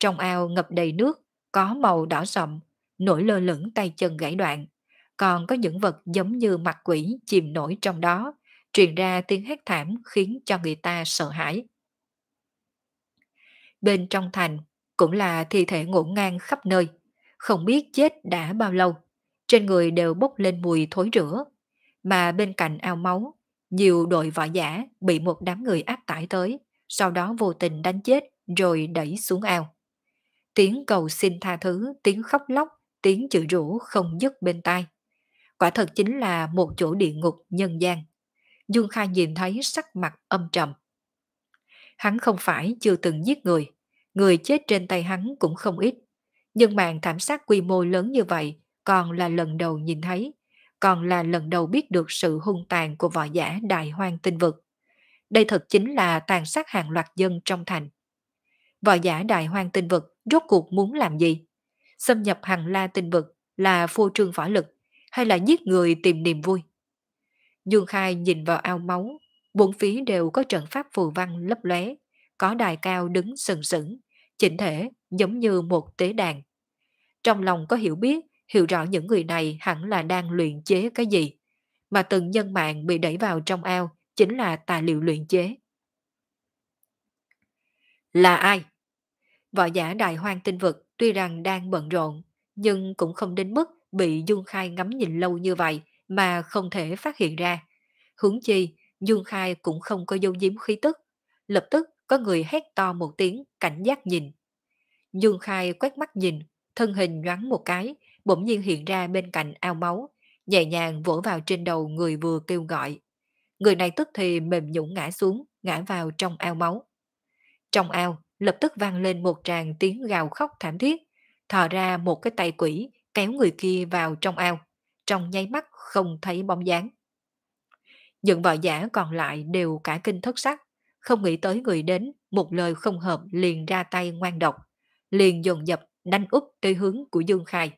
Trong ao ngập đầy nước, có màu đỏ sậm, nổi lơ lửng tay chân gãy đoạn. Còn có những vật giống như mặt quỷ chìm nổi trong đó, truyền ra tiếng hét thảm khiến cho người ta sợ hãi. Bên trong thành cũng là thi thể ngổn ngang khắp nơi, không biết chết đã bao lâu. Trên người đều bốc lên mùi thối rữa, mà bên cạnh ao máu, nhiều đội võ giả bị một đám người áp tải tới, sau đó vô tình đánh chết rồi đẩy xuống ao. Tiếng cầu xin tha thứ, tiếng khóc lóc, tiếng chửi rủa không dứt bên tai. Quả thật chính là một chỗ địa ngục nhân gian. Dương Khai nhìn thấy sắc mặt âm trầm. Hắn không phải chưa từng giết người, người chết trên tay hắn cũng không ít. Nhưng màn thảm sát quy mô lớn như vậy còn là lần đầu nhìn thấy, còn là lần đầu biết được sự hung tàn của võ giả đại hoang tinh vực. Đây thật chính là tàn sát hàng loạt dân trong thành. Võ giả đại hoang tinh vực rốt cuộc muốn làm gì? Xâm nhập hàng la tinh vực là phô trương võ lực hay là giết người tìm niềm vui? Dương Khai nhìn vào ao máu, bốn phía đều có trận pháp phù văn lấp lóe, có đài cao đứng sừng sững, chỉnh thể giống như một tế đàn. Trong lòng có hiểu biết, hiểu rõ những người này hẳn là đang luyện chế cái gì, mà từng nhân mạng bị đẩy vào trong ao chính là tài liệu luyện chế. Là ai? Võ giả đại hoang tinh vực tuy rằng đang bận rộn, nhưng cũng không đến mức bị Dương Khai ngắm nhìn lâu như vậy mà không thể phát hiện ra. Hướng chi, Dương Khai cũng không có dấu diếm khí tức. Lập tức có người hét to một tiếng, cảnh giác nhìn. Dương Khai quét mắt nhìn, thân hình nhoáng một cái, bỗng nhiên hiện ra bên cạnh ao máu, nhẹ nhàng vỗ vào trên đầu người vừa kêu gọi. Người này tức thì mềm nhũng ngã xuống, ngã vào trong ao máu. Trong ao, lập tức vang lên một tràng tiếng gào khóc thảm thiết, thò ra một cái tay quỷ kéo người kia vào trong ao, trong nháy mắt không thấy bóng dáng. Những vợ giả còn lại đều cả kinh thất sắc, không nghĩ tới người đến, một lời không hợp liền ra tay ngoan độc, liền dồn dập đánh úp tới hướng của Dương Khai.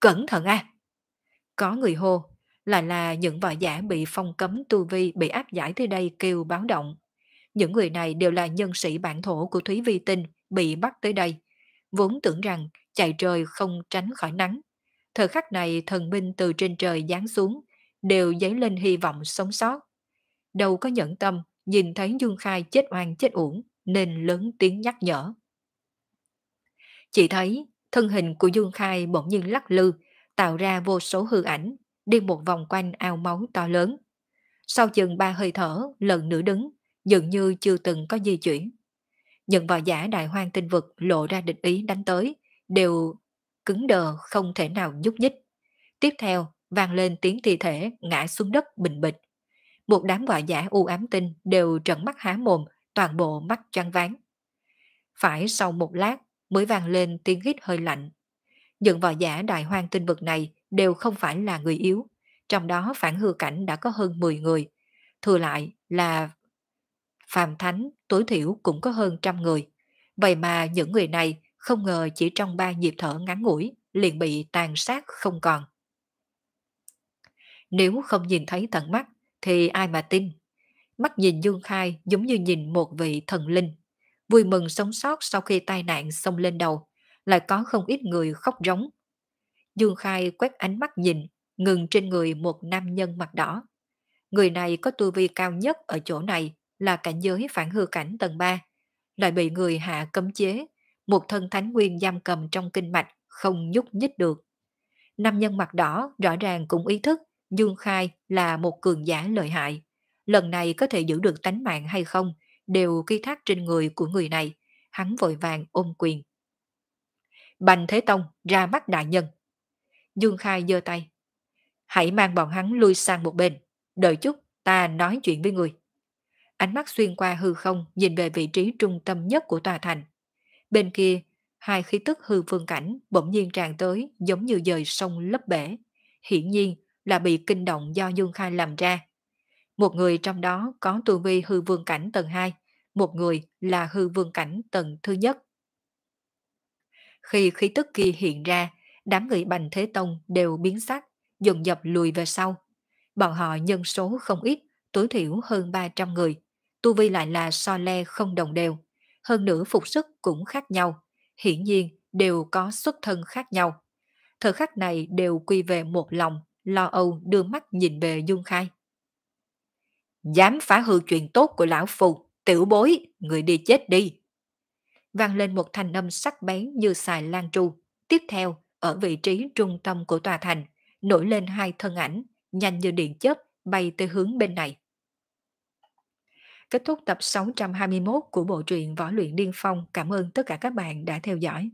Cẩn thận a! Có người hô, lại là những vợ giả bị phong cấm tu vi bị áp giải tới đây kêu báo động. Những người này đều là nhân sĩ bản thổ của Thúy Vi Tinh bị bắt tới đây. Vốn tưởng rằng chạy trời không tránh khỏi nắng. Thời khắc này thần binh từ trên trời giáng xuống, đều dấy lên hy vọng sống sót. Đâu có nhẫn tâm nhìn thấy Dương Khai chết oan chết uổng nên lớn tiếng nhắc nhở. Chỉ thấy thân hình của Dương Khai bỗng nhiên lắc lư, tạo ra vô số hư ảnh, đi một vòng quanh ao máu to lớn. Sau chừng ba hơi thở, lần nữa đứng, dường như chưa từng có di chuyển. Những võ giả đại hoang tinh vực lộ ra địch ý đánh tới, đều cứng đờ không thể nào nhúc nhích. Tiếp theo, vang lên tiếng thi thể ngã xuống đất bình bịch. Một đám võ giả u ám tinh đều trợn mắt há mồm, toàn bộ mắt trăng váng. Phải sau một lát mới vang lên tiếng hít hơi lạnh. Những võ giả đại hoang tinh vực này đều không phải là người yếu, trong đó phản hư cảnh đã có hơn 10 người, thừa lại là phàm thánh tối thiểu cũng có hơn trăm người. Vậy mà những người này không ngờ chỉ trong ba nhịp thở ngắn ngủi liền bị tàn sát không còn. Nếu không nhìn thấy tận mắt thì ai mà tin. Mắt nhìn Dương Khai giống như nhìn một vị thần linh. Vui mừng sống sót sau khi tai nạn xông lên đầu, lại có không ít người khóc rống. Dương Khai quét ánh mắt nhìn, ngừng trên người một nam nhân mặt đỏ. Người này có tu vi cao nhất ở chỗ này là cảnh giới phản hư cảnh tầng 3, lại bị người hạ cấm chế, một thân thánh nguyên giam cầm trong kinh mạch, không nhúc nhích được. Nam nhân mặt đỏ rõ ràng cũng ý thức Dương Khai là một cường giả lợi hại. Lần này có thể giữ được tánh mạng hay không đều ký thác trên người của người này. Hắn vội vàng ôm quyền. Bành Thế Tông ra mắt đại nhân. Dương Khai giơ tay. Hãy mang bọn hắn lui sang một bên. Đợi chút ta nói chuyện với người. Ánh mắt xuyên qua hư không nhìn về vị trí trung tâm nhất của tòa thành. Bên kia, hai khí tức hư vương cảnh bỗng nhiên tràn tới giống như dời sông lấp bể. Hiển nhiên là bị kinh động do Dương Khai làm ra. Một người trong đó có tu vi hư vương cảnh tầng 2, một người là hư vương cảnh tầng thứ nhất. Khi khí tức kia hiện ra, đám người bành thế tông đều biến sắc, dồn dập lùi về sau. Bọn họ nhân số không ít, tối thiểu hơn 300 người. Tu vi lại là so le không đồng đều. Hơn nữa phục sức cũng khác nhau. Hiển nhiên đều có xuất thân khác nhau. Thời khắc này đều quy về một lòng, lo âu đưa mắt nhìn về dung Khai. Dám phá hư chuyện tốt của lão phù, tiểu bối, người đi chết đi. Vang lên một thành âm sắc bén như xài lan tru. Tiếp theo, ở vị trí trung tâm của tòa thành, nổi lên hai thân ảnh, nhanh như điện chớp bay tới hướng bên này. Kết thúc tập 621 của bộ truyện Võ luyện Điên Phong. Cảm ơn tất cả các bạn đã theo dõi.